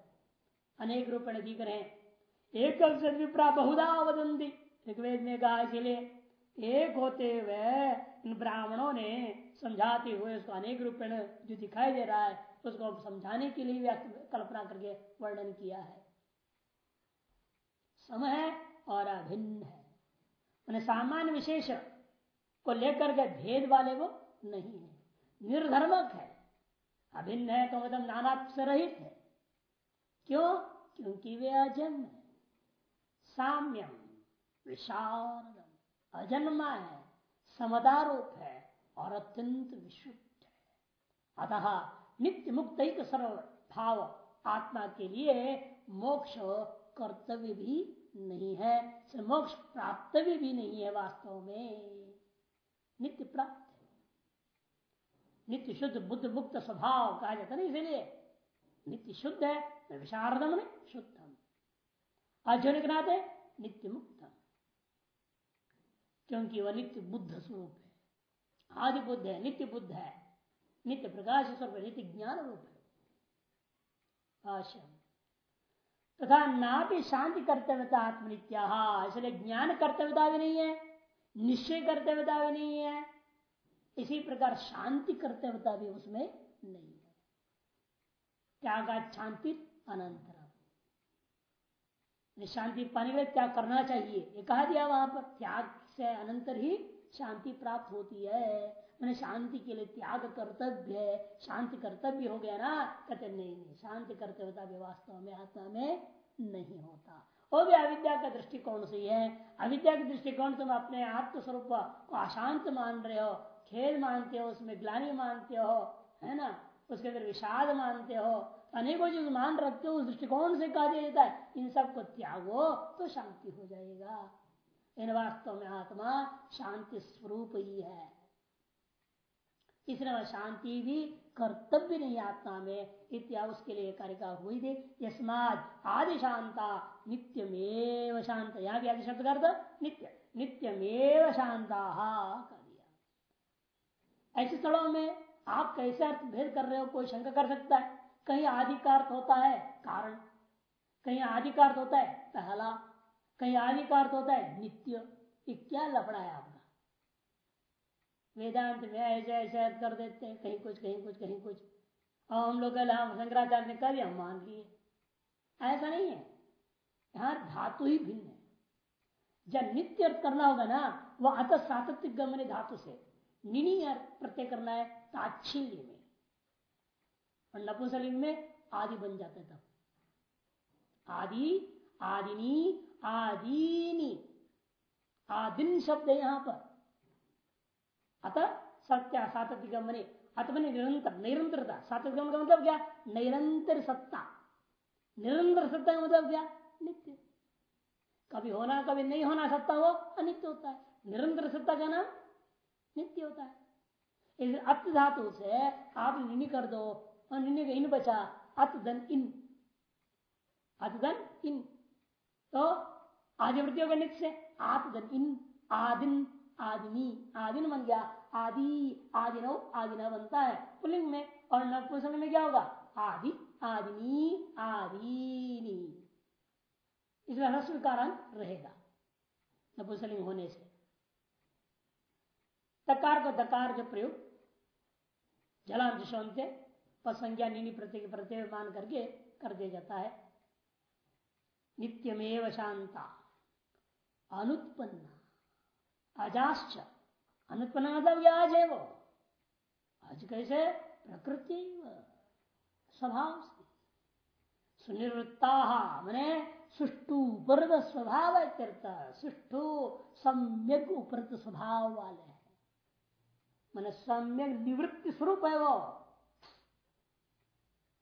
अनेक रूप में दिख रहे हैं। एक विप्रा बहुधा वदंती ऋग्वेद में कहा, इसलिए एक होते हुए इन ब्राह्मणों ने समझाते हुए उसको अनेक रूप में जो दिखाई दे रहा है, उसको समझाने के लिए कल्पना करके वर्णन किया है। सम है और अभिन्न है। मैंने सामान्य विशेष को लेकर के भेद वाले वो नहीं है। निर्धर्मक है। अभिन्न है तो मतलब नाना से रहित है। क्यों? क्योंकि वे अजन्म है। साम्यम, विशारदम। अजन्मा है, समदारूप है और अत्यंत विशुद्ध है। अतः नित्य मुक्त सर्व भाव आत्मा के लिए मोक्ष कर्तव्य भी नहीं है, मोक्ष प्राप्त भी नहीं है वास्तव में। नित्य प्राप्त है नित्य शुद्ध बुद्ध मुक्त स्वभाव कहा जाता ना इसीलिए। नित्य शुद्ध है विशारदम ने शुद्धम। अजन नाते नित्य मुक्तम। क्योंकि वह नित्य बुद्ध स्वरूप है। आदि बुद्ध है, नित्य बुद्ध है। नित्य प्रकाश स्वरूप है, नित्य ज्ञान रूप है। आशम तथा ना भी शांति कर्तव्यता आत्मनित्या इसलिए ज्ञान कर्तव्यता भी नहीं है, निश्चय कर्तव्यता भी नहीं है इसी प्रकार शांति कर्तव्यता भी उसमें नहीं है। त्यागा शांति अनंतरम। शांति पाने के लिए त्याग करना चाहिए। ये कहा दिया वहाँ पर, त्याग से अनंतर ही शांति प्राप्त होती है। मैंने शांति के लिए त्याग कर्तव्य है। शांति कर्तव्य हो गया ना, कहते नहीं नहीं, शांति कर्तव्यता भी वास्तव में, आत्मा में नहीं होता। वो भी अविद्या का दृष्टिकोण से ही है। अविद्या के दृष्टिकोण तुम अपने आत्मस्वरूप को अशांत मान रहे हो। खेद मानते हो, उसमें ग्लानी मानते हो, है ना? उसके अंदर विषाद मानते हो, अनेकों चीज़ मान रखते हो, उस दृष्टिकोण से कहा दिया जाता है, इन सबको त्यागो तो शांति हो जाएगा। इन वास्तव में आत्मा शांति स्वरूप ही है। इसलिए शांति भी कर्तव्य नहीं आत्मा में, इत्या उसके लिए कार्य हुई थी यस्माद आदि शांता नित्यमेव शांत। यहाँ भी आदि शब्द कर नित्य, नित्यमेव शांता। ऐसे स्थलों में आप कैसे अर्थ भेद कर रहे हो? कोई शंका कर सकता है? कहीं अर्थ होता है कारण। कहीं अर्थ होता है पहला। कहीं अर्थ होता है नित्य। ये क्या लफड़ा है आपका? वेदांत में ऐसे ऐसे कर देते हैं। कहीं कुछ कहीं कुछ कहीं कुछ। और हम लोग हम शंकराचार्य ने कर हम मान लिए। ऐसा नहीं है। यहाँ धातु ही भिन्न है। जब नित्य अर्थ करना होगा ना, वह अत सातत्य गमन धातु से। निनी प्रत्यय करना है ताच्छिल्य में। और नपुंसलिंग में आदि बन जाता तब। आदि, आदिनी, आदीनी। आदिन शब्द है यहाँ पर। अतः सत्या सातत्य मने। अत मैंने निरंतर, निरंतरता। सातत्य का मतलब क्या? निरंतर सत्ता। निरंतर सत्ता का मतलब क्या? नित्य। कभी होना, कभी नहीं होना सत्ता वो अनित्य होता है। निरंतर सत्ता का नाम नित्य होता है। इस अत धातु से आप निनी कर दो और निनी का इन बचा, अत धन इन। अत धन इन। तो आदि वृत्तियों का नित्य से आत धन इन, आदिन, आदिनी। आदिन बन गया। आदि आदिनव आदिना बनता है पुलिंग में। और नपुंसक में क्या होगा? आदि, आदिनी आदिनी। इसमें ह्रस्व कारण रहेगा। नपुंसलिंग होने से। तकार को दकार जो प्रयोग। जलांश शोनते संज्ञा नीनी प्रत्यय प्रत्यय मान करके कर दिया जाता है। नित्यमेव शांता, अनुत्पन्ना, अजाश्च। अनुत्पन्न मतलब आज है वो? आज कैसे? प्रकृति स्वभाव सुनिवृत्ता मैंने सुष्टु उपरत स्वभाव करता सुष्टु सम्यक उपरत स्वभाव वाले। हैं मैंने सम्यक निवृत्ति स्वरूप है वो।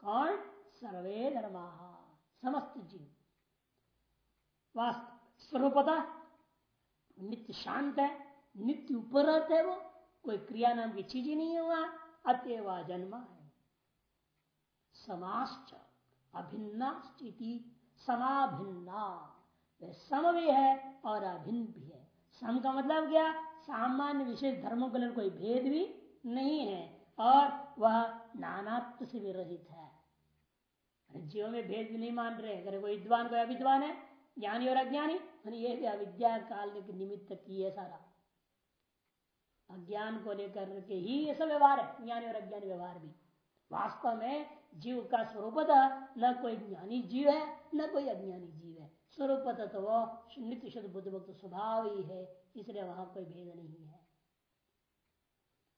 कौन? सर्वे धर्मा, समस्त जीव। स्वरूपता, नित्य शांत है, नित्य ऊपर रहते है वो। कोई क्रिया नाम की चीज़ ही नहीं हुआ अतएव जन्म है। समाश्च अभिन्ना स्थिति समाभिन्ना। सम भी है और अभिन्न भी है। सम का मतलब क्या? सामान्य विशेष धर्मों के लिए कोई भेद भी नहीं है और वह नानात्व से भी रहित है जीव में भेद भी नहीं मान रहे। अगर कोई विद्वान, कोई अविद्वान है, ज्ञानी और अज्ञानी ये भी अविद्या काल के निमित्त की है सारा। अज्ञान को लेकर के ही ये सब व्यवहार है। ज्ञानी और अज्ञानी व्यवहार भी। वास्तव में जीव का स्वरूप न कोई ज्ञानी जीव है, न कोई अज्ञानी जीव है। स्वरूप तो वो नित्य शुद्ध बुद्ध स्वभाव ही है। इसलिए वहाँ कोई भेद नहीं है।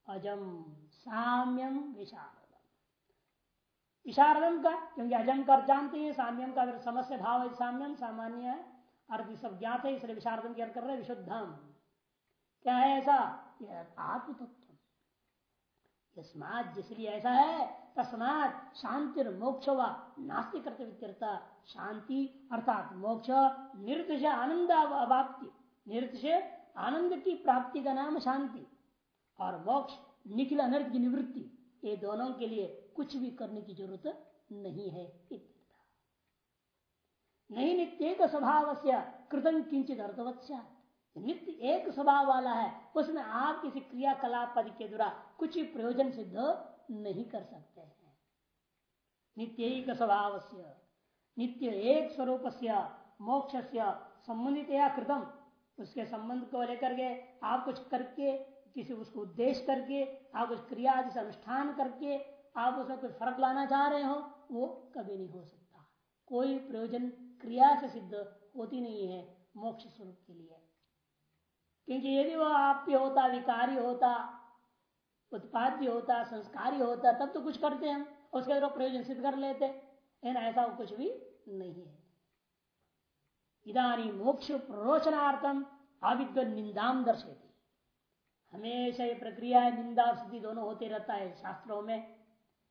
अजम साम्यम विशारदम। विशारदम का, क्योंकि अजम कर जानते हैं, साम्यम का अगर समस्या भाव है, साम्यम सामान्य है, अर्थ सब ज्ञात है, इसलिए विशारदम की अर्थ कर रहे विशुद्धम। क्या है ऐसा? आत्म जिसलिए ऐसा है, तस्मात शांति मोक्ष व नास्तिक शांति अर्थात मोक्ष निर्दश आनंद अवाप्ति निर्दश आनंद की प्राप्ति का नाम शांति और मोक्ष, निखिल अनर्थ की निवृत्ति, ये दोनों के लिए कुछ भी करने की ज़रूरत नहीं है। नहीं नित्य एक स्वभाव से कृतन किंचित अर्थवत नित्य एक स्वभाव वाला है, उसमें आप किसी क्रियाकलाप पद के द्वारा कुछ प्रयोजन सिद्ध नहीं कर सकते हैं। नित्य एक स्वभाव से नित्य एक स्वरूप से मोक्ष से संबंधित या कृतम। उसके संबंध को लेकर के, आप कुछ करके, किसी उसको उद्देश्य करके, आप कुछ क्रिया आदि अनुष्ठान करके, आप उसमें कोई फ़र्क लाना चाह रहे हो, वो कभी नहीं हो सकता। कोई प्रयोजन क्रिया से सिद्ध होती नहीं है मोक्ष स्वरूप के लिए। क्योंकि यदि वह आप्य होता, विकारी होता, उत्पाद्य होता, संस्कारी होता, तब तो कुछ करते हैं। उसके द्वारा प्रयोजन सिद्ध कर लेते लेकिन ऐसा कुछ भी नहीं है। इधानी मोक्ष प्ररोचनार्थम अविद्व निंदाम दर्शेती हमेशा ये प्रक्रिया निंदा और स्तुति दोनों होते रहता है शास्त्रों में।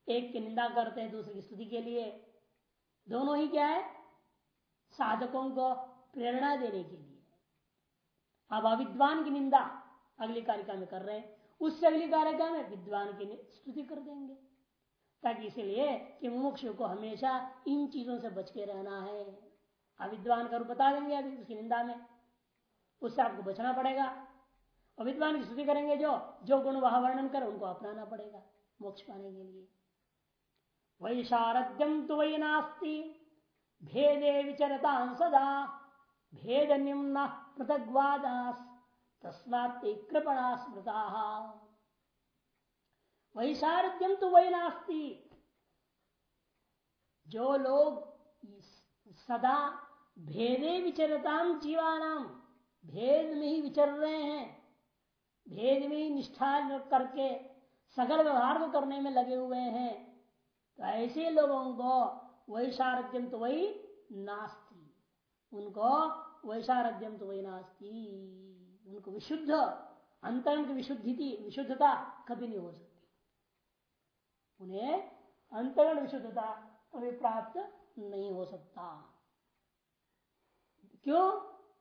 एक की निंदा करते हैं, दूसरे की स्तुति के लिए। दोनों ही क्या है? साधकों को प्रेरणा देने के लिए। अब अविद्वान की निंदा अगली कारिका में कर रहे हैं। उससे अगली कारिका में विद्वान की स्तुति कर देंगे। ताकि इसलिए कि मोक्ष को हमेशा इन चीज़ों से बच के रहना है। अविद्वान का रूप बता देंगे अभी उसकी निंदा में। उससे आपको बचना पड़ेगा। और विद्वान की स्तुति करेंगे जो जो गुण वह वर्णन कर, उनको अपनाना पड़ेगा मोक्ष पाने के लिए। वैशारद्यम तो वही नास्ती। भेदे विचरता सदा। भेद निम्न पृथग्वादास। तस्मात कृपणा स्मृता। वैशारद्यम तो वही नास्ती। जो लोग सदा भेदे विचरताम जीवानाम भेद में ही विचर रहे हैं। भेद में ही निष्ठा करके सगल व्यवहार को करने में लगे हुए हैं। तो ऐसे लोगों को वैशारद्यम तो वही नास्ती। उनको वैशारद्यम तो वही नास्ती। उनको विशुद्ध अंतरण की विशुद्धि विशुद्धता कभी नहीं हो सकती। उन्हें अंतरण विशुद्धता कभी प्राप्त नहीं हो सकता। क्यों?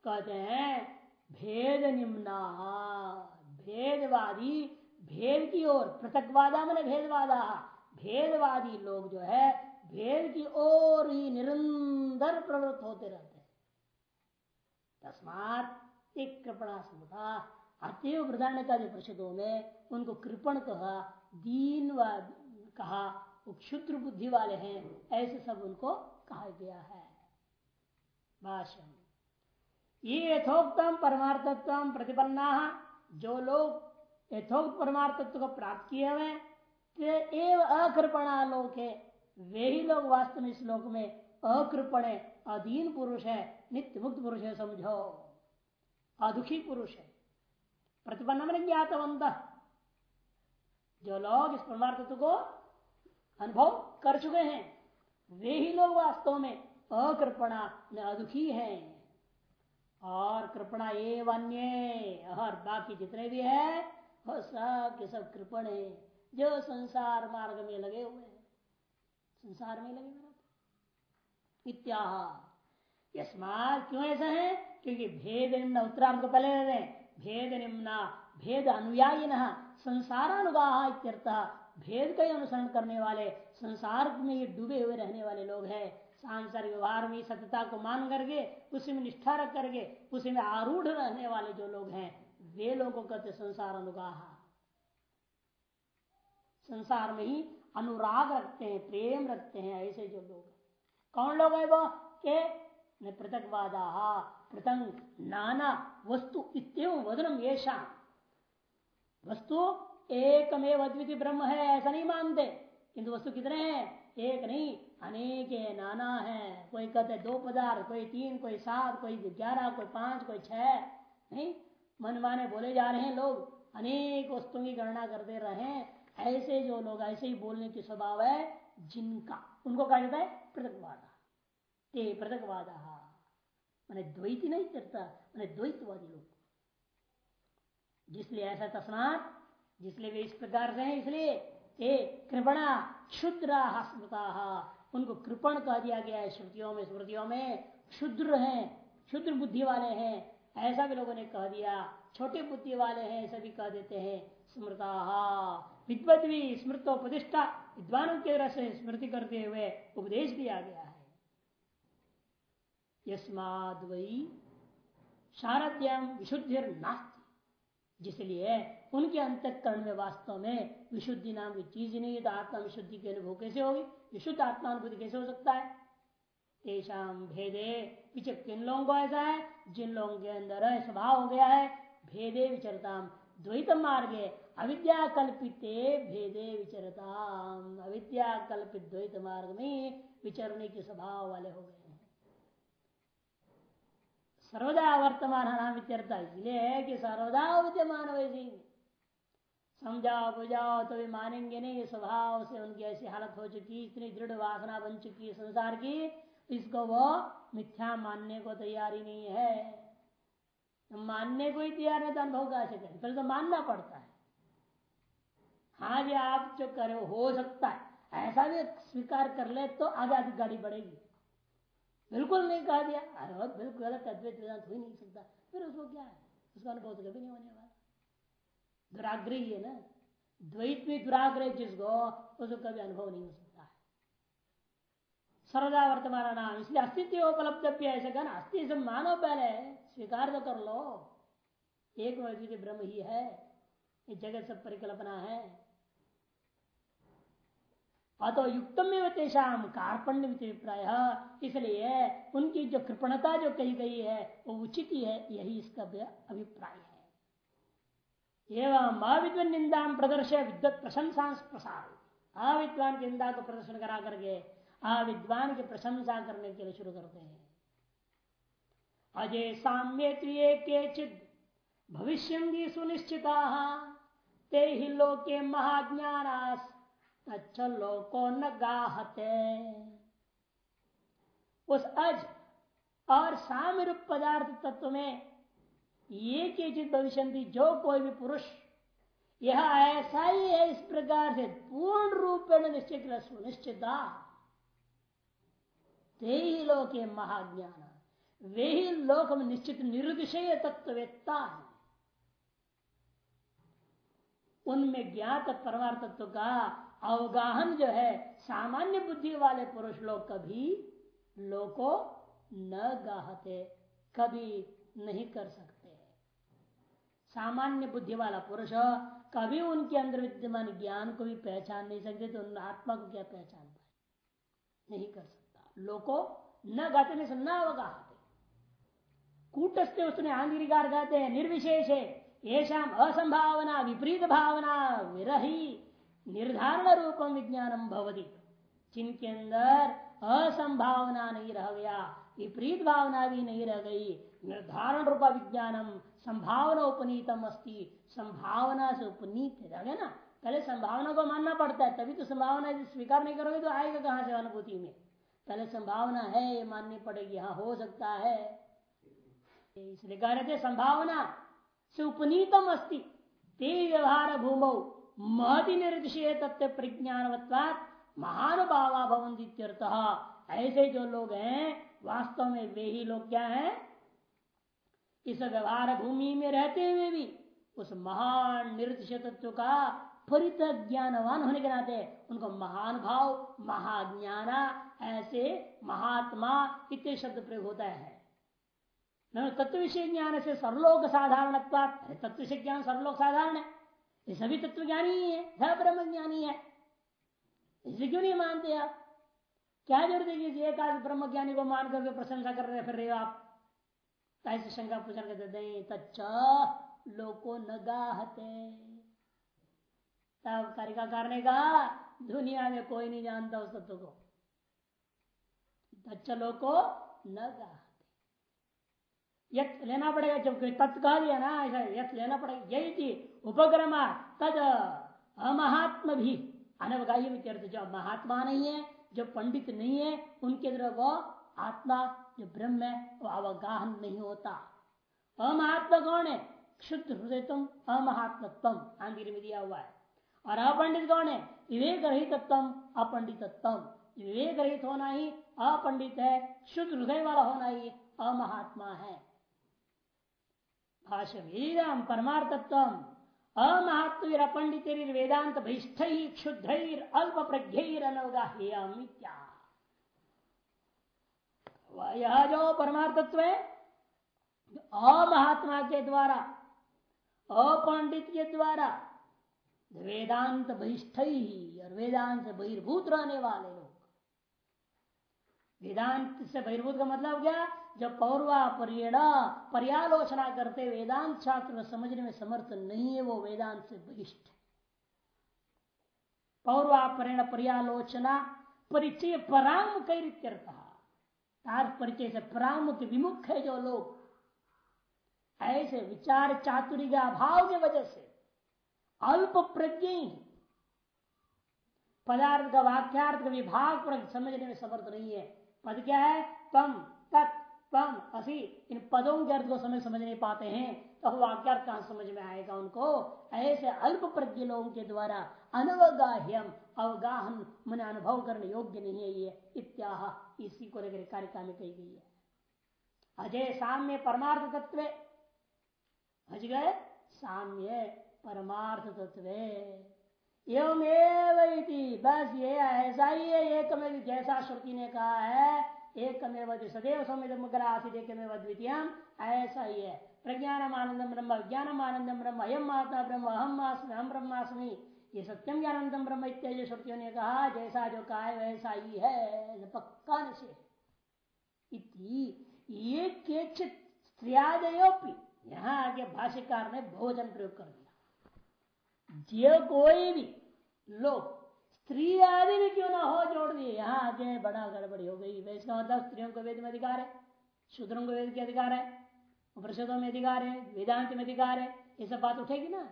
कहते हैं, भेद निम्ना, भेदवादी, भेद की ओर, पृथकवादा मैंने भेदवादा भेदवादी लोग जो है, भेद की ओर ही निरंतर प्रवृत्त होते रहते हैं। तस्मात एक कृपणा स्मृता अतएव प्रधान का परिषदों में उनको कृपण कहा, दीन कहा वो क्षुद्र बुद्धि वाले हैं, ऐसे सब उनको कहा गया है। भाषण ये यथोक्तम परमार्थत्व प्रतिपन्ना, जो लोग यथोक्त परमार्थत्व को प्राप्त किए हुए एवं अकृपणा लोक है। वे ही लोग वास्तव में इस लोक में अकृपण है, अधीन पुरुष है, नित्य मुक्त पुरुष है, समझो। अदुखी पुरुष है। प्रतिपन्न मैंने ज्ञातवंत जो लोग इस परमार्थत्व को अनुभव कर चुके हैं, वे ही लोग वास्तव में अकृपणा अदुखी हैं। और कृपणा ये वन्य और बाकी जितने भी है, वो सब के सब कृपण है, जो संसार मार्ग में लगे हुए हैं। संसार में लगे हुए इत्याह। यस्मात क्यों ऐसा है? क्योंकि भेद निम्न उत्तरार्थ को पहले रहे भेद निम्ना, भेद अनुयायी न संसारानुगाह भेद का अनुसरण करने वाले, संसार में ये डूबे हुए रहने वाले लोग हैं। सांसारिक व्यवहार में सत्यता को मान करके, उसी में निष्ठा रख करके, उसी में आरूढ़ रहने वाले जो लोग हैं, वे लोगों कहते संसार अनुगाह। संसार में ही अनुराग रखते हैं, प्रेम रखते हैं, ऐसे जो लोग कौन लोग है वो? के? पृथकवादा पृथंग, नाना, वस्तु इतम वदनम ये वस्तु एकमेव अद्वितीय ब्रह्म है, ऐसा नहीं मानते। किंतु वस्तु कितने हैं? एक नहीं अनेक है, नाना है। कोई कहते दो पदार्थ, कोई तीन, कोई सात, कोई ग्यारह, कोई पाँच, कोई छह। नहीं, मनमाने बोले जा रहे हैं लोग। अनेक वस्तुओं की गणना करते रहे ऐसे जो लोग, ऐसे ही बोलने की स्वभाव है जिनका। उनको कहा जाता है? पृथकवादा। ते पृथकवादा। मैंने द्वैत नहीं करता, मैंने द्वैतवादी लोग। जिसलिए ऐसा तस्मात, जिसलिए वे इस प्रकार से हैं, इसलिए ए कृपणा क्षुद्र स्मृता उनको कृपण कह दिया गया है श्रुतियों में, स्मृतियों में। क्षुद्र हैं, क्षुद्र बुद्धि वाले हैं। ऐसा भी लोगों ने कह दिया। छोटे बुद्धि वाले हैं ऐसा भी कह देते हैं, स्मृता। विद्वत भी स्मृतोपदिष्टा, विद्वानों के रस स्मृति करते हुए उपदेश दिया गया है। यस्माद वही शारद्यम विशुद्धि नास्ती जिसलिए उनके अंतकरण में वास्तव में विशुद्धि नाम की चीज़ नहीं है तो आत्मा विशुद्धि के अनुभव कैसे होगी? विशुद्ध आत्मा अनुभूति कैसे हो सकता है? तेषाम भेदे पीछे किन लोगों को ऐसा है, जिन लोगों के अंदर स्वभाव हो गया है, भेदे विचरताम द्वैत मार्गे, अविद्या कल्पित भेदे विचरताम, अविद्या कल्पित द्वैत मार्ग में विचरने के स्वभाव वाले हो गए। सर्वदा वर्तमान नाम इत्यर्थ इसलिए है कि सर्वदा विद्यमान वैसे समझाओ बुझाओ तो भी मानेंगे नहीं स्वभाव से उनकी ऐसी हालत हो चुकी इतनी दृढ़ वासना बन चुकी है संसार की इसको वो मिथ्या मानने को तैयारी नहीं है मानने को ही तैयार है तो अनुभव कैसे करें पहले तो मानना पड़ता है हाँ जी आप जो करे हो सकता है ऐसा भी स्वीकार कर ले तो आगे आगे गाड़ी बढ़ेगी बिल्कुल नहीं कहा दिया। अरे बहुत बिल्कुल गलत अद्वैत वेदांत हो ही नहीं सकता। फिर उसको क्या है? उसका अनुभव तो कभी नहीं होने वाला। दुराग्रही है ना? द्वैत में दुराग्रह जिसको, उसको कभी अनुभव नहीं हो सकता है। सर्वदा वर्तमान नाम, इसलिए अस्तित्व उपलब्ध ऐसे कहना अस्थि से मानो पहले, स्वीकार तो कर लो। एक ब्रह्म ही है, ये जगत सब परिकल्पना है। अतो युक्तम में तेषाम कार्पण्य इसलिए उनकी जो कृपणता जो कही गई है, वो उचित ही है, यही इसका अभिप्राय है। एवं अविद्वान निंदा प्रदर्श विद्वत प्रशंसा प्रसार। अविद्वान की निंदा को प्रदर्शन करा करके अविद्वान की प्रशंसा करने के लिए शुरू करते हैं। अजय साम्य के भविष्य सुनिश्चिता। ते ही लोके महाज्ञानास अच्छा न गाहते। उस अज और साम्य रूप पदार्थ तत्व में ये चीज़ भविष्य जो कोई भी पुरुष यह ऐसा ही है इस प्रकार से पूर्ण रूप में निश्चित सुनिश्चिता ते ही महाज्ञान। वे ही लोक में निश्चित निर्विषय तत्ववेत्ता है। उनमें ज्ञात परमार्थ तत्व का अवगाहन जो है, सामान्य बुद्धि वाले पुरुष लोग कभी लोको न गाहते, कभी नहीं कर सकते। सामान्य बुद्धि वाला पुरुष कभी उनके अंदर विद्यमान ज्ञान को भी पहचान नहीं सकते तो उन आत्मा को क्या पहचान पाए? नहीं कर सकता। लोको न गाते नहीं सुनना अवगाहते। कूटस्थ उसने आंगिरिकार कहते हैं, निर्विशेष है। ये शाम असंभावना, विपरीत भावना, विरही। निर्धारण रूपम विज्ञानम भवती। जिनके अंदर असंभावना नहीं रह गया विपरीत भावना भी नहीं रह गई निर्धारण रूप विज्ञानम संभावना उपनीतम अस्ति। संभावना से उपनीत गया ना। पहले संभावना को मानना पड़ता है, तभी तो संभावना स्वीकार नहीं करोगे तो आएगा कहाँ से अनुभूति में? पहले संभावना है, ये माननी पड़ेगी। हाँ हो सकता है। इसलिए कह रहे थे संभावना से उपनीतम अस्ति। ते व्यवहार भूमौ। महति निर्दिशय तत्व प्रज्ञानवत्वात महानुभावा भवंती ऐसे जो लोग हैं, वास्तव में वे ही लोग क्या हैं? इस व्यवहार भूमि में रहते हुए भी उस महान निर्दिश तत्व का फरित ज्ञानवान होने के नाते उनको महान भाव महाज्ञाना, ऐसे महात्मा इतने शब्द प्रयोग होता है। तत्व विषय ज्ञान से सर्वलोक साधारण तत्व विषय ज्ञान सर्वलोक साधारण है। ये सभी तत्व ज्ञानी ही है सब ब्रह्म ज्ञानी है। इसे क्यों नहीं मानते आप? क्या ज़रूरत है कि एक आध ब्रह्म ज्ञानी को मान करके प्रशंसा कर रहे फिर रहे हो आप? ऐसे शंका पूछन करते नहीं लोको न गाहते। तब कारिका ने कहा, दुनिया में कोई नहीं जानता उस तत्व को। तच्चा लोको न गाहते। यथ लेना पड़ेगा जब तत्व कहा दिया ना, ऐसा यथ लेना पड़ेगा। यही चीज़ उपक्रमा तद अमहात्म भी। अनवगाही जो महात्मा नहीं है, जो पंडित नहीं है, उनके अंदर वो आत्मा, जो ब्रह्म है, वो अवगाहन नहीं होता। अमहात्मा कौन है? शुद्ध हृदय तुम अमहात्मत्म आंधी में दिया हुआ है। और अपंडित कौन है? विवेक अपंडित विवेक रहित होना ही, अपंडित है, शुद्ध हृदय वाला होना ही अमहात्मा है। भाष्यम परमार्थत्व। अमहात्वीर पंडित वेदांत भैष्ठ क्षुद्ध अल्प प्रज्ञर अनवगाह्यमित्या यह जो परमार्थत्व है अमहात्मा के द्वारा अपंडित के द्वारा वेदांत बहिष्ठ और वेदांत बहिर्भूत रहने वाले वेदांत से बहिर्भूत का मतलब क्या? जब पौर्वा परियणा पर्यालोचना करते, वेदांत शास्त्र समझने में समर्थ नहीं है, वो वेदांत से बहिष्ठ पौर्वा परिण पर्यालोचना, परिचय पराम कैरित्यर्थ तार परिचय से परामुख विमुख है जो लोग। ऐसे विचार चातुरी के अभाव की वजह से अल्प प्रज्ञ पदार्थ का वाक्यार्थ का विभाग समझने में समर्थ नहीं है। पद क्या है तम तत् तम असी। इन पदों के अर्थ को समझ समझ नहीं पाते हैं तो वाक्यार्थ कहाँ समझ में आएगा उनको? ऐसे अल्प प्रज्ञ लोगों के द्वारा अनवगाह्यम, अवगाहन, मन अनुभव करने योग्य नहीं है ये। इत्याह इसी को लेकर कारिका में कही गई है। अजय साम्य परमार्थ तत्व हज गए साम्य परमार्थ तत्व एवं बस ये ऐसा ही है एक में जैसा श्रुति ने कहा है एक सदैव सौम्यमेव द्वितीय ऐसा ही है। प्रज्ञानम आनंदम ब्रह्म विज्ञानम आनंदम ब्रह्म अयम माता ब्रह्म, अहम आसमी हम ब्रह्मास्मि। ये सत्यम ज्ञानंदम ब्रह्म इत्यादि श्रुतियों ने कहा, जैसा जो कहा है, वैसा ही है। पक्का निषेध ये स्त्रियादयोपि यहाँ आगे भाष्यकार ने भोजन प्रयोग कर जो कोई भी। लोग स्त्री आदि भी क्यों ना हो, जोड़ दिए। यहाँ आगे बड़ा गड़बड़ी हो गई। वैसे मतलब स्त्रियों को वेद में अधिकार है, शूद्रों को वेद के अधिकार है, उपनिषदों में अधिकार है, वेदांत में अधिकार है। ये सब बात उठेगी ना?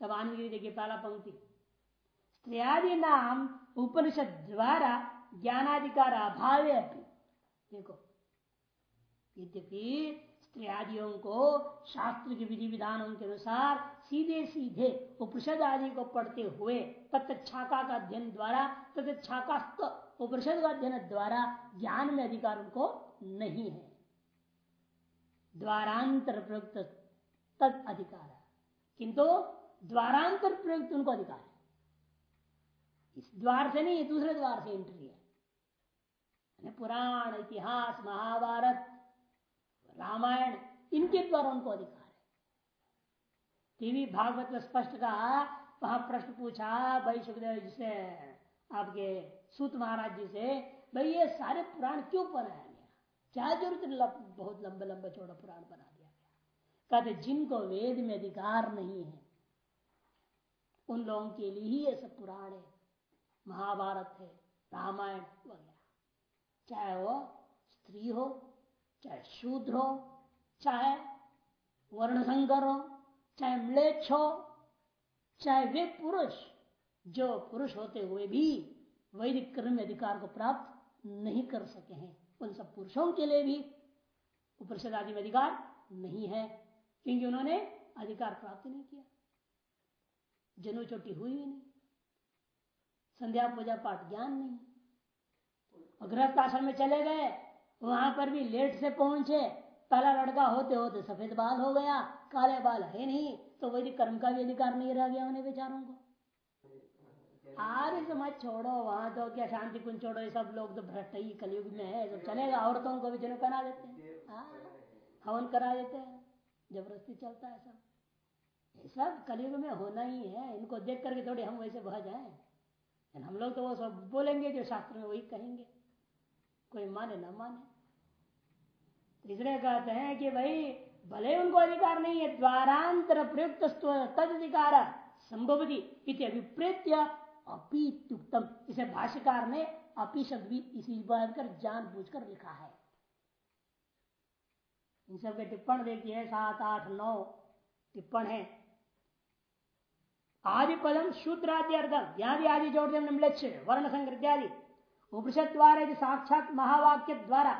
तब आनंद देखिए, पहला पंक्ति। स्त्रियादि नाम उपनिषद द्वारा ज्ञानाधिकार अभाव देखो, यद्यपि स्त्रियादियों को शास्त्र के विधि विधानों के अनुसार सीधे सीधे उपनिषद आदि को पढ़ते हुए तत्छाका का अध्ययन द्वारा तत्छाकास्त उपनिषद का अध्ययन द्वारा ज्ञान में अधिकार उनको नहीं है। द्वारांतर प्रयुक्त तद अधिकार किंतु द्वारांतर प्रयुक्त उनको अधिकार है। इस द्वार से नहीं, दूसरे द्वार से एंट्री है। पुराण, इतिहास, महाभारत रामायण इनके द्वारा उनको अधिकार है। टीवी भागवत में स्पष्ट कहा वहाँ प्रश्न पूछा भाई सुखदेव जी से आपके सूत महाराज जी से भाई ये सारे पुराण क्यों बनाया गया? क्या ज़रूरत लब, बहुत लंबे लंबे चौड़ा पुराण बना दिया गया। कहते जिनको वेद में अधिकार नहीं है उन लोगों के लिए ही ये सब पुराण है। महाभारत है रामायण वगैरह। चाहे वो स्त्री हो चाहे शूद्र हो, चाहे वर्ण संकर हो, चाहे म्लेच्छ हो, चाहे वे पुरुष, जो पुरुष होते हुए भी वैदिक कर्म अधिकार को प्राप्त नहीं कर सके हैं। उन सब पुरुषों के लिए भी उपनिषद आदि में अधिकार नहीं है, क्योंकि उन्होंने अधिकार प्राप्त नहीं किया। जनु चोटी हुई ही नहीं। संध्या पूजा पाठ ज्ञान नहीं। गृहस्थ आश्रम में चले गए वहाँ पर भी लेट से पहुँचे। पहला लड़का होते होते सफ़ेद बाल हो गया काले बाल है नहीं तो वैदिक कर्म का भी अधिकार नहीं रह गया उन्हें बेचारों को। आर्य समाज छोड़ो वहाँ तो क्या शांति कुंज छोड़ो ये सब लोग तो भ्रष्ट ही कलयुग में है सब चलेगा औरतों को भी जन करा देते हैं। हाँ, हवन करा देते हैं ज़बरदस्ती चलता है सब। ये सब कलयुग में होना ही है इनको देख करके थोड़ी हम वैसे बह जाए। हम लोग तो वो सब बोलेंगे जो शास्त्र में वही कहेंगे। कोई माने ना माने। तीसरे कहते हैं कि भाई, भले उनको अधिकार नहीं है, द्वारांतर प्रयुक्त तद अधिकार संभवती अभिप्रेत्य अपीतुक्तम इसे भाष्यकार ने अपी शब्द भी इसी कर जान बुझ कर लिखा है। इन सब के टिप्पण देखिए, सात, आठ, नौ टिप्पण है। आदि पदम शूद्रादि अर्थम यहाँ भी आदि जोड़ दें वर्ण संग्र इत्यादि उपनिषद द्वारा साक्षात महावाक्य द्वारा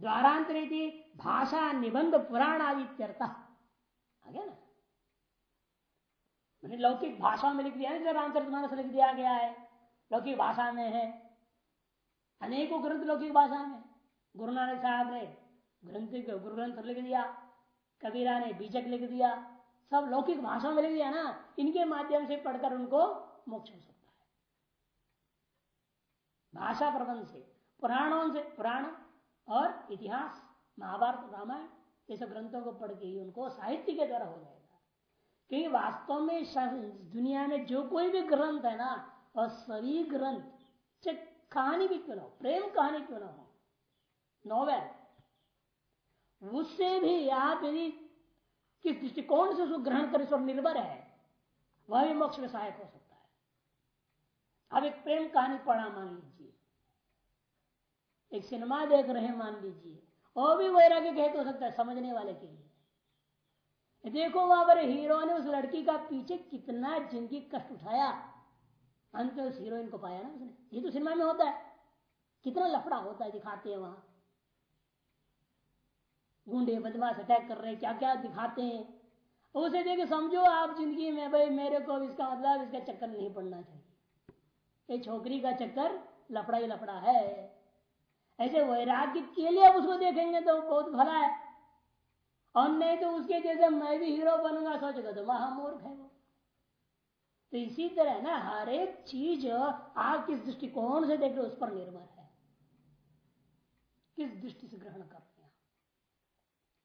द्वारांतर भाषा निबंध पुराण आदि आगे ना मैंने लौकिक भाषा में लिख दिया है रामचरित मानस लिख दिया गया है लौकिक भाषा में है अनेकों ग्रंथ लौकिक भाषा में गुरु नानक साहब ने ग्रंथ गुरु ग्रंथ लिख दिया कबीरा ने बीजक लिख दिया सब लौकिक भाषा में लिख दिया ना इनके माध्यम से पढ़कर उनको मोक्ष हो सकता है भाषा प्रबंध से पुराणों से पुराण और इतिहास, महाभारत, रामायण, ये सब ग्रंथों को पढ़ के ही उनको साहित्य के द्वारा हो जाएगा। क्योंकि वास्तव में दुनिया में जो कोई भी ग्रंथ है ना, और सभी ग्रंथ, चाहे कहानी भी क्यों ना हो, प्रेम कहानी क्यों ना हो, नॉवेल, उससे भी आप यदि किस दृष्टिकोण से उसको ग्रहण कर इस पर निर्भर है, वह भी मोक्ष में सहायक हो सकता है। अब एक प्रेम कहानी पढ़ा मान लीजिए एक सिनेमा देख रहे हैं, मान लीजिए। और भी वैराग्य कहते हो सकता है, समझने वाले के लिए। देखो वहाँ पर हीरो ने उस लड़की का पीछे कितना ज़िंदगी कष्ट उठाया। अंत में उस हीरोइन को पाया ना उसने। ये तो सिनेमा में होता है। कितना लफड़ा होता है दिखाते हैं वहाँ। गुंडे बदमाश अटैक कर रहे हैं क्या क्या दिखाते हैं। उसे देखे समझो, आप ज़िंदगी में भाई मेरे को इसका मतलब इसका चक्कर नहीं पड़ना चाहिए। ये छोकरी का चक्कर लफड़ा ही लफड़ा है। ऐसे वैराग्य के लिए उसको देखेंगे तो बहुत भला है। और नहीं तो उसके जैसे मैं भी हीरो बनूँगा, सोचेगा तो महामूर्ख है वो। तो इसी तरह ना हर एक चीज़ आप किस दृष्टिकोण से देख रहे हो, उस पर निर्भर है। किस दृष्टि से ग्रहण कर रहे हैं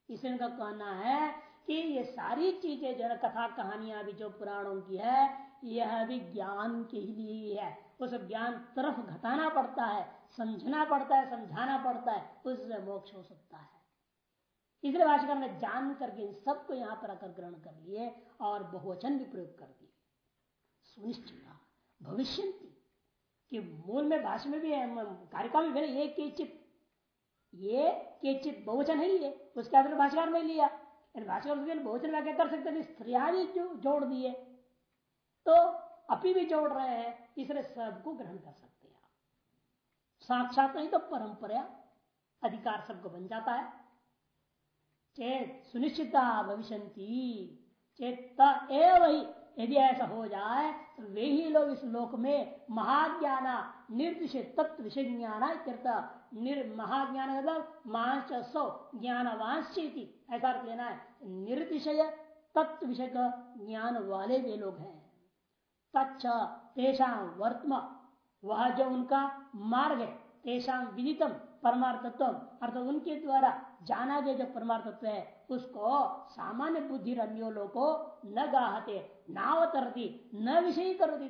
इसलिए उनका कहना है कि ये सारी चीज़ें, जो कथा कहानियाँ भी, जो पुराणों की है, यह भी ज्ञान के ही लिए है। उस ज्ञान तरफ़ घटाना पड़ता है, समझना पड़ता है, समझाना पड़ता है, उससे मोक्ष हो सकता है। इसलिए भाषाकर ने जान करके इन सबको यहाँ पर आकर ग्रहण कर लिए और बहुवचन भी प्रयोग कर दिए। सुनिश्चित भविष्य कि मूल में भाषा में भी कार्यक्रम में ये केचित ये केचित बहुवचन है ये, उसके आधार भाषाकार में लिया। भाषाकार बहुवचन व्याख्या कर सकते थे, स्त्रिया भी जोड़ दिए। तो अपी भी जोड़ रहे हैं, इसलिए सबको ग्रहण कर सकते हैं साक्षात नहीं तो परंपरा अधिकार सबको बन जाता है। चेत सुनिश्चिता भविष्य चेत यदि ऐसा हो जाए तो वे ही लोग इस लोक में महाज्ञान निर्दिश तत्व विषय ज्ञान महाज्ञान मतलब मांस ऐसा लेना है। निर्दिशय तत्व विषय ज्ञान वाले वे लोग हैं। तेषा वर्तम। वह जो उनका मार्ग है, तेषा विदितम परमार्थत्व अर्थात उनके द्वारा जाना गया जो परमार्थत्व है, उसको सामान्य बुद्धि अन्यो को न गाहते नावतरती न विषय करती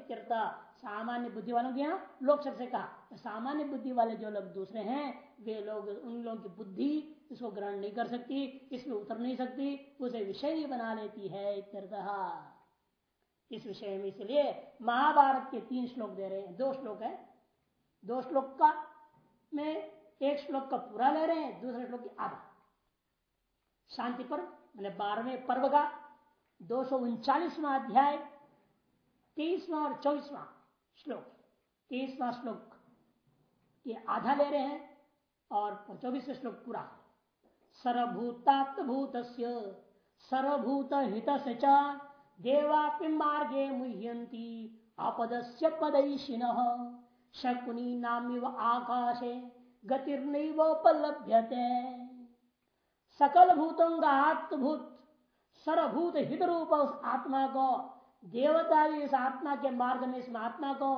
सामान्य बुद्धि वालों के यहाँ लोक शब्द से कहा तो सामान्य बुद्धि वाले जो लोग दूसरे हैं, वे लोग, उन लोगों की बुद्धि इसको ग्रहण नहीं कर सकती, इसमें उतर नहीं सकती, उसे विषय बना लेती है इस विषय में। इसलिए महाभारत के तीन श्लोक दे रहे हैं। दो श्लोक है। दो श्लोक का में एक श्लोक का पूरा ले रहे हैं, दूसरे श्लोक की आधा। शांति पर्व मैंने बारहवें पर्व का दो सौ उनचालीसवा अध्याय, तेईसवा और चौबीसवा श्लोक, तेईसवा श्लोक ये आधा ले रहे हैं और चौबीसवा श्लोक पूरा। सर्वभूतात्भूत सर्वभूत हित देवापि मार्गे मुह्यंती अपदस्य पदैशिन। शकुनी नामिव आकाशे गतिर्नैवोपलभ्यते सकल भूतों आत्मभूत सर्वभूत हित रूप उस आत्मा को देवता भी इस आत्मा के मार्ग में इस आत्मा को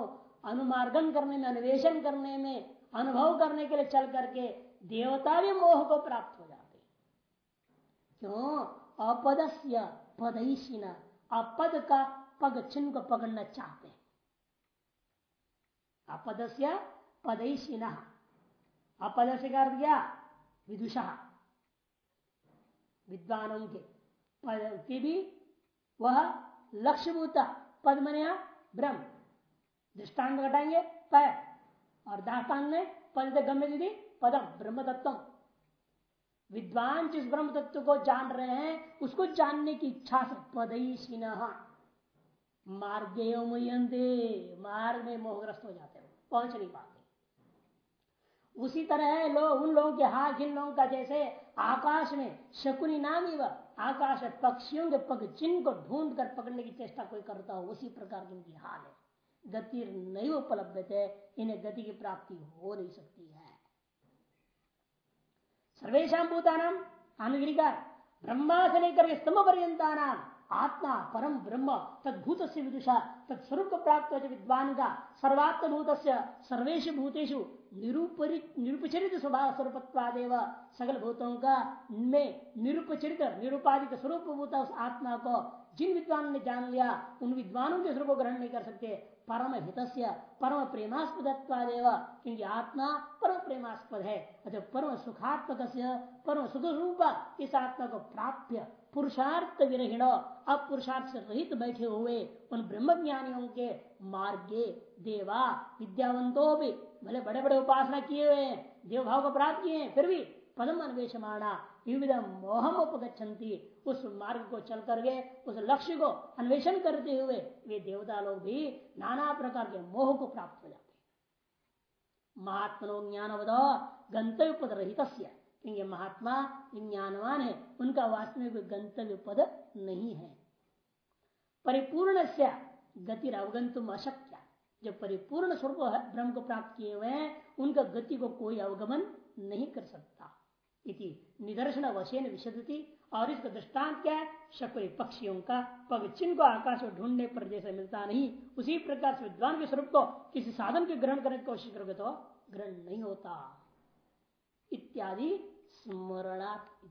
अनुमार्गन करने में अन्वेषण करने में, अनुभव करने के लिए चल करके देवता भी मोह को प्राप्त हो जाते। क्यों? अपदस्य पदईशीन अपद का पग, चिन्ह को पकड़ना चाहते हैं। अपदस्य पदईशीन अपद से कर दिया विदुषा। विद्वानों के पद की भी वह लक्ष्यभूता पद मनिया ब्रह्म। दृष्टांत घटाएँगे पैर और दाष्टांग में पद गम्य दीदी पदम ब्रह्म तत्व विद्वान जिस ब्रह्म तत्व को जान रहे हैं, उसको जानने की इच्छा से पदई मार्गे मार्ग में मोहग्रस्त हो जाते हैं। पहुँच नहीं पाते उसी तरह लोग उन लोगों के हाथ जिन लोगों का जैसे आकाश में शकुनी नाम ही वह, आकाश पक्षियों के पग चिन्ह को ढूंढ कर पकड़ने की चेष्टा कोई करता हो, उसी प्रकार की इनकी हाल है। गति नहीं उपलब्ध है, इन्हें गति की प्राप्ति हो नहीं सकती। सर्वेशा भूतानाम आनुगिरिका ब्रह्मा से लेकर स्तंभ पर्यंता नाम आत्मा परम ब्रह्म तद्भूत से विदुषा तत्स्वरूप प्राप्त विद्वान का सर्वात्म भूत सर्वेश भूतेषु निरुपचरित स्वभाव स्वरूपत्वादेव सकल भूतों का में निरुपचरित निरुपाधिक स्वरूप भूत उस आत्मा को, जिन विद्वान ने जान लिया उन विद्वानों के स्वरूप ग्रहण नहीं कर सकते परम हित परम प्रेमास्पद क्योंकि आत्मा परम प्रेमास्पद है। अच्छा परम सुखात्मक परम सुख रूप इस आत्मा को प्राप्त पुरुषार्थ विरहीण अब पुरुषार्थ से रहित बैठे हुए उन ब्रह्म ज्ञानियों के मार्गे देवा विद्यावंतो भी भले बड़े बड़े उपासना किए हुए हैं देव भाव को प्राप्त किए हैं, फिर भी पदम अन्वेषमाणा विविध मोहम उपगछन्ति उस मार्ग को चल करके उस लक्ष्य को अन्वेषण करते हुए वे देवता लोग भी नाना प्रकार के मोह को प्राप्त हो जाते हैं। महात्मनो गंतव्य पद रहित क्योंकि महात्मा ज्ञानवान है, उनका वास्तविक गंतव्य पद नहीं है। परिपूर्ण से गति अवगंतुम अशक्य। जो परिपूर्ण स्वरूप ब्रह्म को प्राप्त किए हुए हैं, उनका गति को कोई अवगमन नहीं कर सकता। इति निदर्शन वशेन विशदति। और इसका दृष्टांत क्या है शकुरी पक्षियों का पग को आकाश में ढूँढने पर जैसे मिलता नहीं। उसी प्रकार से विद्वान के स्वरूप को किसी साधन के ग्रहण करने की कोशिश करोगे तो ग्रहण नहीं होता। इत्यादि स्मरणार्थ